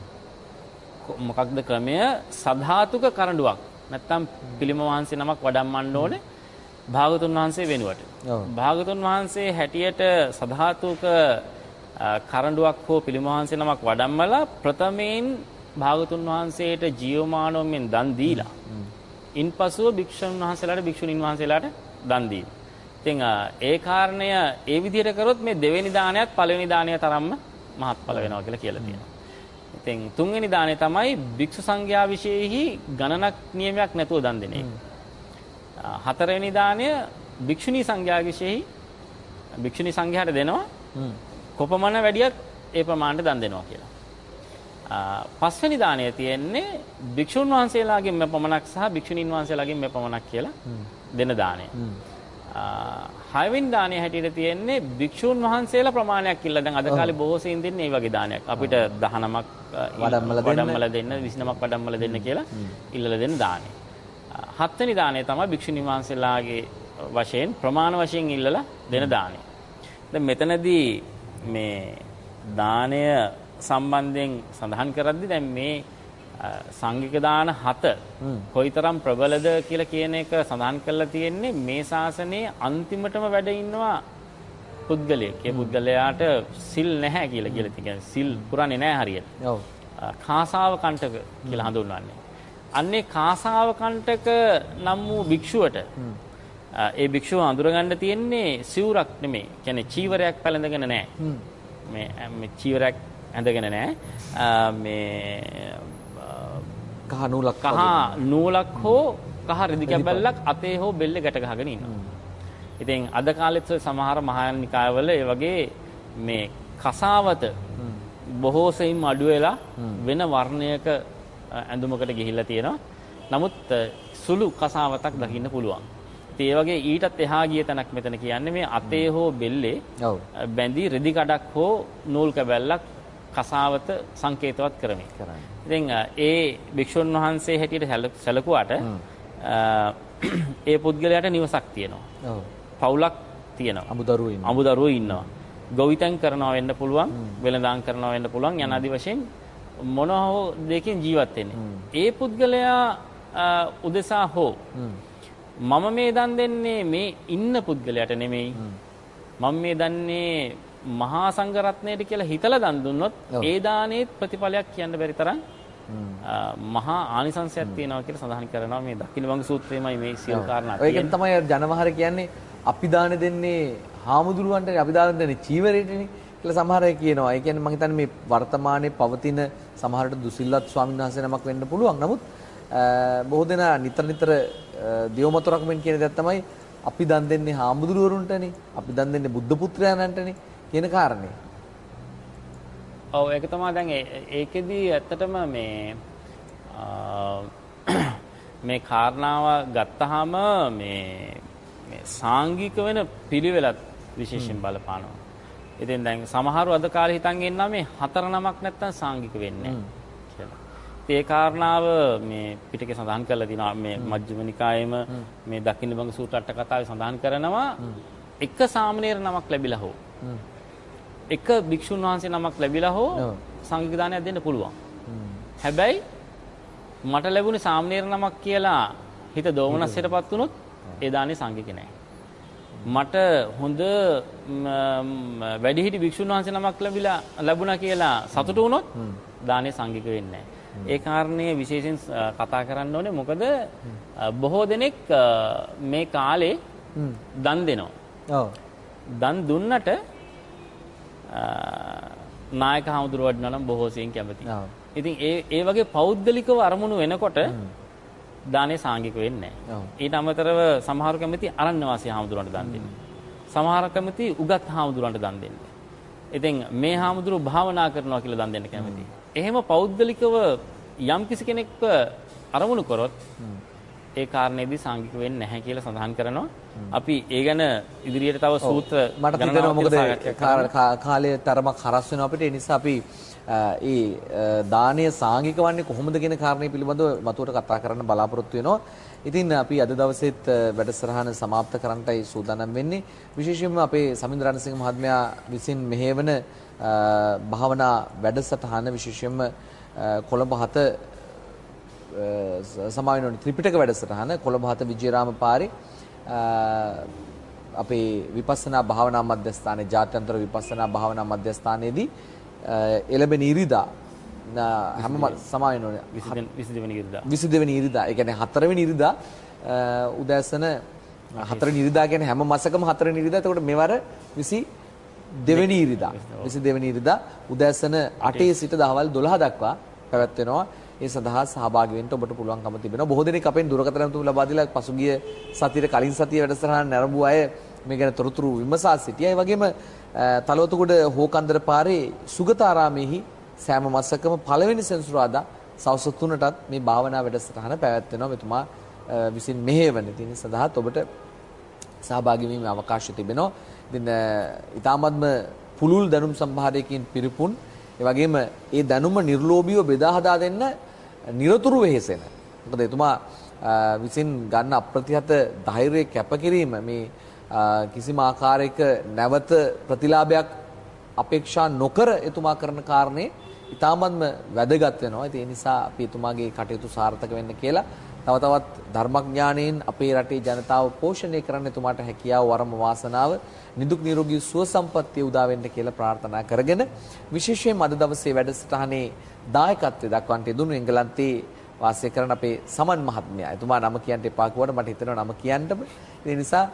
මොකක්ද ක්‍රමය? සධාතුක කරඬුවක්. නැත්තම් පිළිම වහන්සේ නමක් වඩම්මන්න ඕනේ භාගතුන් වහන්සේ වෙනුවට. භාගතුන් වහන්සේ හැටියට සධාතුක කරඬුවක් හෝ පිළිමවහන්සේ නමක් වඩම්මලා ප්‍රථමයෙන් භාගතුන් වහන්සේට ජීවමානවමින් දන් දීලා ඉන්පසුව භික්ෂුන් වහන්සේලාට භික්ෂුණීන් වහන්සේලාට දන් දීලා. ඉතින් ඒ කාරණය ඒ විදිහට කරොත් මේ දෙවෙනි දානයත් පළවෙනි දානය තරම්ම මහත්ඵල වෙනවා කියලා කියලා තියෙනවා. ඉතින් තුන්වෙනි දානය තමයි භික්ෂු සංඝයා විශේෂෙහි ගණනක් නියමයක් නැතුව දන් දෙන එක. හතරවෙනි දානය භික්ෂුණී සංඝයා විශේෂෙහි භික්ෂුණී සංඝයාට දෙනවා. කොපමණ වැඩියත් ඒ ප්‍රමාණයට දන් දෙනවා කියලා. පස්වෙනි දාණය තියෙන්නේ භික්ෂුන් වහන්සේලාගෙන් පමණක් සහ භික්ෂුණීන් වහන්සේලාගෙන් පමණක් කියලා දෙන දාණය. හයවෙනි දාණය හැටියට තියෙන්නේ භික්ෂුන් වහන්සේලා ප්‍රමාණයක් කියලා. දැන් අද කාලේ බොහෝ සෙයින් දෙන්නේ මේ වගේ දානයක්. අපිට 19ක් වඩම්මල දෙන්න 29ක් වඩම්මල දෙන්න කියලා ඉල්ලලා දෙන දාණය. හත්වෙනි දාණය තමයි භික්ෂුණී වහන්සේලාගේ වශයෙන් ප්‍රමාණ වශයෙන් ඉල්ලලා දෙන දාණය. දැන් මෙතනදී මේ දානය සම්බන්ධයෙන් සඳහන් කරද්දී දැන් මේ සංඝික දාන හත කොයිතරම් ප්‍රබලද කියලා කියන එක සඳහන් කරලා තියෙන්නේ මේ ශාසනයේ අන්තිමටම වැඩ ඉන්නවා පුද්ගලයෙක්. ඒ පුද්ගලයාට සිල් නැහැ කියලා කියලා තියෙනවා. සිල් පුරන්නේ නැහැ හරියට. ඔව්. කාසාව කණ්ඨක කියලා හඳුන්වන්නේ. අන්නේ කාසාව කණ්ඨක නම් වූ භික්ෂුවට ඒ භික්ෂුව අඳුරගන්න තියෙන්නේ සිවුරක් නෙමෙයි. කියන්නේ චීවරයක් පැළඳගෙන නැහැ. මේ මේ චීවරයක් ඇඳගෙන නැහැ. මේ කහ නූලක් කහ නූලක් හෝ කහ රෙදි කැබැල්ලක් අතේ හෝ බෙල්ලේ ගැට ගහගෙන ඉන්නවා. ඉතින් අද කාලෙත් සමහර මහායාන නිකායවල ඒ වගේ මේ කසාවත බොහෝ සෙයින් අඩු වෙලා වෙන වර්ණයක ඇඳුමකට ගිහිල්ලා තියෙනවා. නමුත් සුළු කසාවතක් දකින්න පුළුවන්. ඒ වගේ ඊටත් එහා ගිය තැනක් මෙතන කියන්නේ මේ අතේ හෝ බෙල්ලේ බැඳි රෙදි කඩක් හෝ නූල් කැබැල්ලක් කසාවත සංකේතවත් කරමින්. ඉතින් ඒ භික්ෂුන් වහන්සේ හැටියට සැලකුවාට ඒ පුද්ගලයාට නිවසක් තියෙනවා. පවුලක් තියෙනවා. අමුදරුවෝ ඉන්නවා. අමුදරුවෝ ඉන්නවා. ගොවිතැන් කරනවා වෙන්න පුළුවන්, වෙළඳාම් කරනවා වෙන්න පුළුවන් යන ආදි වශයෙන් මොනවා හෝ දෙකකින් ජීවත් වෙන්නේ. ඒ පුද්ගලයා උදෙසා හෝ මම මේ දන් දෙන්නේ මේ ඉන්න පුද්ගලයාට නෙමෙයි. මම මේ දන්නේ මහා සංඝරත්නයට කියලා හිතලා දන් දුන්නොත් ඒ දානේත් ප්‍රතිඵලයක් කියන්න බැරි තරම් මහා ආනිසංසයක් තියෙනවා කියලා සඳහන් කරනවා මේ දක්ඛින වංග සූත්‍රයේමයි මේ සියලු කාරණා තියෙන්නේ. ඒකෙන් තමයි ජනවහර කියන්නේ අපි දාන දෙන්නේ හාමුදුරුවන්ට අපි දාන දෙන්නේ චීවරයටනේ කියලා සමහර අය කියනවා. ඒ කියන්නේ මම හිතන්නේ මේ වර්තමානයේ පවතින සමහරට දුසිල්වත් ස්වාමීන් වහන්සේ නමක් වෙන්න පුළුවන්. නමුත් බොහෝ දෙනා නිතර නිතර දියවමතරක් මෙන් කියන දේ තමයි අපි දන් දෙන්නේ හාමුදුරුවරුන්ටනේ. අපි දන් දෙන්නේ බුද්ධ පුත්‍රයන්ටනේ කියන කාරණේ. ඔව් ඒක තමයි දැන් ඒකෙදි ඇත්තටම මේ මේ කාරණාව ගත්තාම මේ මේ සාංගික වෙන පිළිවෙලත් විශේෂයෙන් බලපානවා. ඉතින් දැන් සමහරව අද කාලේ හිතන් ඉන්නවා මේ හතර නමක් නැත්තම් සාංගික වෙන්නේ කියලා. ඒ කාරණාව මේ පිටකේ සඳහන් කරලා තිනවා. මේ මජ්ක්‍ධිම නිකායේම මේ දකින්න බංග සූත්‍ර අට කතාවේ සඳහන් කරනවා එක සාමණේර නමක් ලැබිලා හෝ. එක භික්ෂුන් වහන්සේ නමක් ලැබිලා හෝ සංඝික දානයක් දෙන්න පුළුවන්. හැබැයි මට ලැබුණේ සාමණේර නමක් කියලා හිත දෝමනස්සයටපත් වුණොත් ඒ දානේ සංඝික නෑ. මට හොඳ වැඩිහිටි භික්ෂුන් වහන්සේ නමක් ලැබිලා ලැබුණා කියලා සතුටු වුණොත් දානේ සංඝික වෙන්නේ ඒ කාරණේ විශේෂයෙන් කතා කරන්න ඕනේ මොකද බොහෝ දෙනෙක් මේ කාලේ දන් දෙනවා. දන් දුන්නට නායක හමුදුරුව වඩනවා නම් බොහෝ සෙයින් කැමතියි. ඉතින් ඒ ඒ වගේ පෞද්ගලිකව අරමුණු වෙනකොට දානේ සාංගික වෙන්නේ නැහැ. ඊට අමතරව සමහරු කැමති අරණ්‍ය වාසී හාමුදුරන්ට දන් දෙන්නේ. සමහර කැමති උගත් හාමුදුරන්ට දන් දෙන්නේ. ඉතින් මේ හාමුදුරුවෝ භාවනා කරනවා කියලා දන් දෙන්න කැමති. එහෙම පෞද්ගලිකව යම් කිසි කෙනෙක්ව අරමුණු කරොත් ඒ කාරණේදී සාංගික වෙන්නේ නැහැ කියලා සඳහන් කරනවා. අපි ඒ ගැන ඉදිරියට තව සූත්‍ර මට හිතෙනවා මොකද කාලය තරමක් හරස් වෙනවා අපිට ඒ නිසා අපි ඒ දානීය සාංගික වන්නේ කොහොමද කියන කාරණේ පිළිබඳව මතුවට කතා කරන්න බලාපොරොත්තු වෙනවා. ඉතින් අපි අද දවසේත් වැඩසටහන સમાપ્ત කරන්නටයි සූදානම් වෙන්නේ. විශේෂයෙන්ම අපේ සමින්ද රණසිංහ මහත්මයා විසින් මෙහෙවන භාවනා වැඩසටහන විශේෂයෙන්ම කොළඹ හත සමාවෙන ත්‍රිපිටක වැඩසටහන කොළඹ හත විජේරාම පාරේ. අපේ විපස්සනා භාවනා මධ්‍යස්ථානයේ ජාත්‍යන්තර විපස්සනා භාවනා මධ්‍යස්ථානයේදී එළඹෙන ඉරිදා හැම සමාවෙන්න ඕනේ. 22 වෙනි ඉරිදා. 22 වෙනි ඉරිදා. ඒ කියන්නේ 4 වෙනි ඉරිදා උදෑසන 4 වෙනි ඉරිදා කියන්නේ හැම මාසකම 4 වෙනි ඉරිදා. එතකොට මෙවර 22 වෙනි ඉරිදා 22 වෙනි ඉරිදා උදෑසන 8 සිට දහවල් 12 දක්වා පැවැත්වෙනවා ඒ සඳහා සහභාගී වෙන්න ඔබට පුළුවන්කම තිබෙනවා. බොහෝ දෙනෙක් අපෙන් දුරකථන තුන ලබා දීලා පසුගිය සතියේ කලින් සතියේ වැඩසටහන නැරඹු අය මේ ගැන තොරතුරු විමසා සිටියා. ඒ වගේම තලවතුගොඩ හෝකන්දර පාරේ සුගතාරාමේහි සෑම මාසකම පළවෙනි සෙන්සුරාදා සවස් 3ටත් මේ භාවනා වැඩසටහන පැවැත්වෙනවා. මෙතුමා විසින් මෙහෙවන තියෙන සඳහාත් ඔබට සහභාගී වීමේ අවකාශය තිබෙනවා. ඉතින් ඊටාත්ම පුළුල් දැනුම් සම්භාරයකින් පිරිපුන් ඒ වගේම ඒ දැනුම නිර්ලෝභීව බෙදා හදා දෙන්න নিরතුරු වෙහෙසෙන. මොකද එතුමා විසින් ගන්න අප්‍රතිහත ධෛර්යය කැපකිරීම මේ කිසිම ආකාරයක නැවත ප්‍රතිලාභයක් අපේක්ෂා නොකර එතුමා කරන කාරණේ ඉතාමත්ම වැදගත් වෙනවා. ඒ නිසා අපි එතුමාගේ කටයුතු සාර්ථක වෙන්න කියලා තව තවත් ධර්මඥානයෙන් අපේ රටේ ජනතාව පෝෂණය කරන්න එතුමාට හැකියාව වරම වාසනාව නිදුක් නිරෝගී සුව සම්පන්නිය උදා වෙන්න කියලා ප්‍රාර්ථනා කරගෙන විශේෂයෙන්ම අද දවසේ වැඩසටහනේ දායකත්වය දක්වන්නට යෙදුණු එංගලන්තයේ වාසය කරන අපේ සමන් මහත්මයා. එතුමා නම කියන්න එපා කිව්වට මට හිතෙනවා නම කියන්නම. ඒ නිසා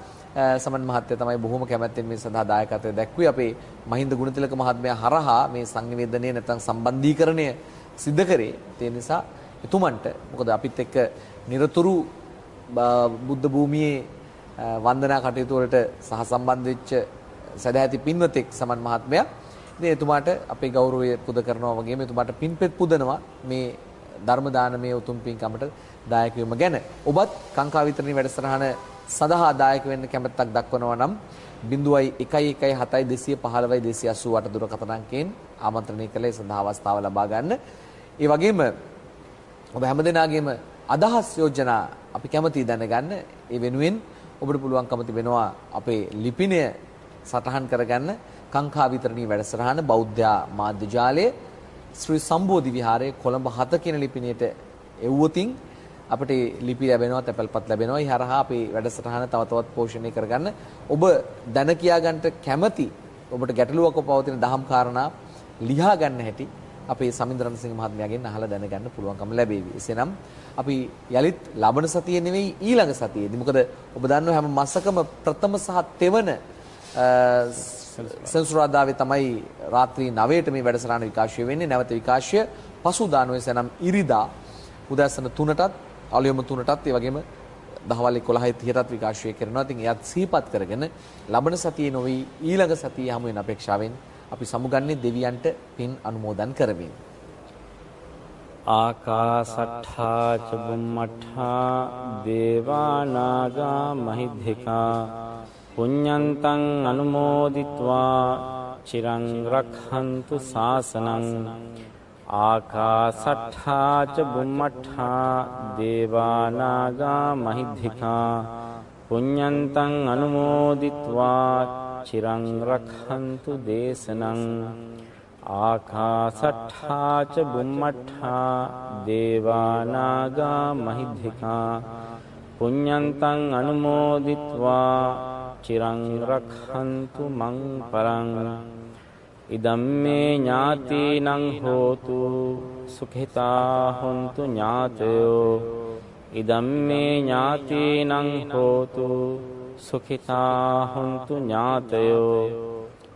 සමන් මහත්තයා තමයි බොහොම කැමැත්තෙන් මේ සඳහා දායකත්වය දැක්ුවේ. අපේ මහින්ද ගුණතිලක මහත්මයා හරහා මේ සංනිවේදනය නැත්නම් සම්බන්ධීකරණය සිද්ධ කරේ. ඒ නිසා එතුමන්ට මොකද අපිත් එක්ක নিরතුරු බුද්ධ භූමියේ වන්දනා කටයුතු වලට සහසම්බන්ධ වෙච්ච සදැහැති පින්වතෙක් සමන් මහත්මයා ඉතින් එතුමාට අපේ ගෞරවය පුද කරනවා වගේම එතුමාට පින්පෙත් පුදනවා මේ ධර්ම දානමය උතුම් පින්කමට දායක වීම ගැන. ඔබත් කාංකා විතරණී වැඩසටහන සඳහා දායක වෙන්න කැමැත්තක් දක්වනවා නම් 0.117 215 288 දුරකථන අංකයෙන් ආමන්ත්‍රණය කළේ සඳහා අවස්ථාව ලබා ගන්න. ඒ වගේම ඔබ හැමදෙනාගේම අදහස් යෝජනා අපි කැමතියි දැනගන්න. ඒ වෙනුවෙන් ඔබට පුළුවන්කම තිබෙනවා අපේ ලිපිනය සටහන් කරගන්න කාංකා විතරණී වැඩසටහන බෞද්ධ මාධ්‍ය ජාලයේ ශ්‍රී සම්බෝධි විහාරයේ කොළඹ 7 කියන ලිපිණයට එව්වොතින් අපිට ලිපි ලැබෙනවා තැපල්පත් ලැබෙනවා. ඒ හරහා අපේ වැඩසටහන තව තවත් පෝෂණය කරගන්න ඔබ දැන කියා ගන්නට කැමති ඔබට ගැටලුවක පවතින දහම් කාරණා ලියා ගන්න හැටි අපේ සමින්ද්‍රණ සිංහ මහත්මයාගෙන් අහලා දැනගන්න පුළුවන්කම ලැබේවි. එසේනම් අපි යලිත් ලබන සතියේ නෙවෙයි ඊළඟ සතියේදී. මොකද ඔබ දන්නවා හැම මාසකම ප්‍රථම සහ තෙවන සෙන්සුරාදාවේ තමයි රාත්‍රී 9ට මේ වැඩසටහන විකාශය වෙන්නේ. නැවත විකාශය පසුදා නොවේසනම් ඉරිදා උදෑසන 3ටත් අලුයම 3ටත් ඒ වගේම දහවල් 11:30ටත් විකාශය කරනවා. ඉතින් එයත් සිහිපත් කරගෙන ලබන සතියේ නොවේ ඊළඟ සතියේ හමු වෙන අපේක්ෂාවෙන් අපි සමුගන්නේ දෙවියන්ට පින් අනුමෝදන් කරමින්. ආකාසට්ඨා ච බුම්මට්ඨා දේවානාගා මහිද්దికා පුඤ්ඤන්තං අනුමෝදිත්වා චිරං රක්ඛන්තු සාසනං ආකාසට්ඨා ච බුම්මට්ඨා දේවානාගා මහිද්దికා පුඤ්ඤන්තං අනුමෝදිත්වා චිරං රක්ඛන්තු දේශනං ආකාසට්ඨා ච බුම්මට්ඨා දේවා නාග මහිද්దికා පුඤ්ඤන්තං අනුමෝදිත්වා චිරං රක්ඛන්තු මං පරං ඉදම්මේ ඥාතිනං හෝතු සුඛිතා හොන්තු ඥාතයෝ ඉදම්මේ ඥාතිනං හෝතු සුඛිතා හොන්තු ඥාතයෝ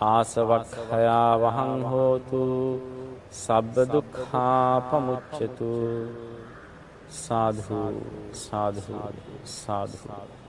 ආසවක්ඛයා වහං හෝතු සබ්බ දුක්ඛා පමුච්ඡතු සාධු සාධු සාධු।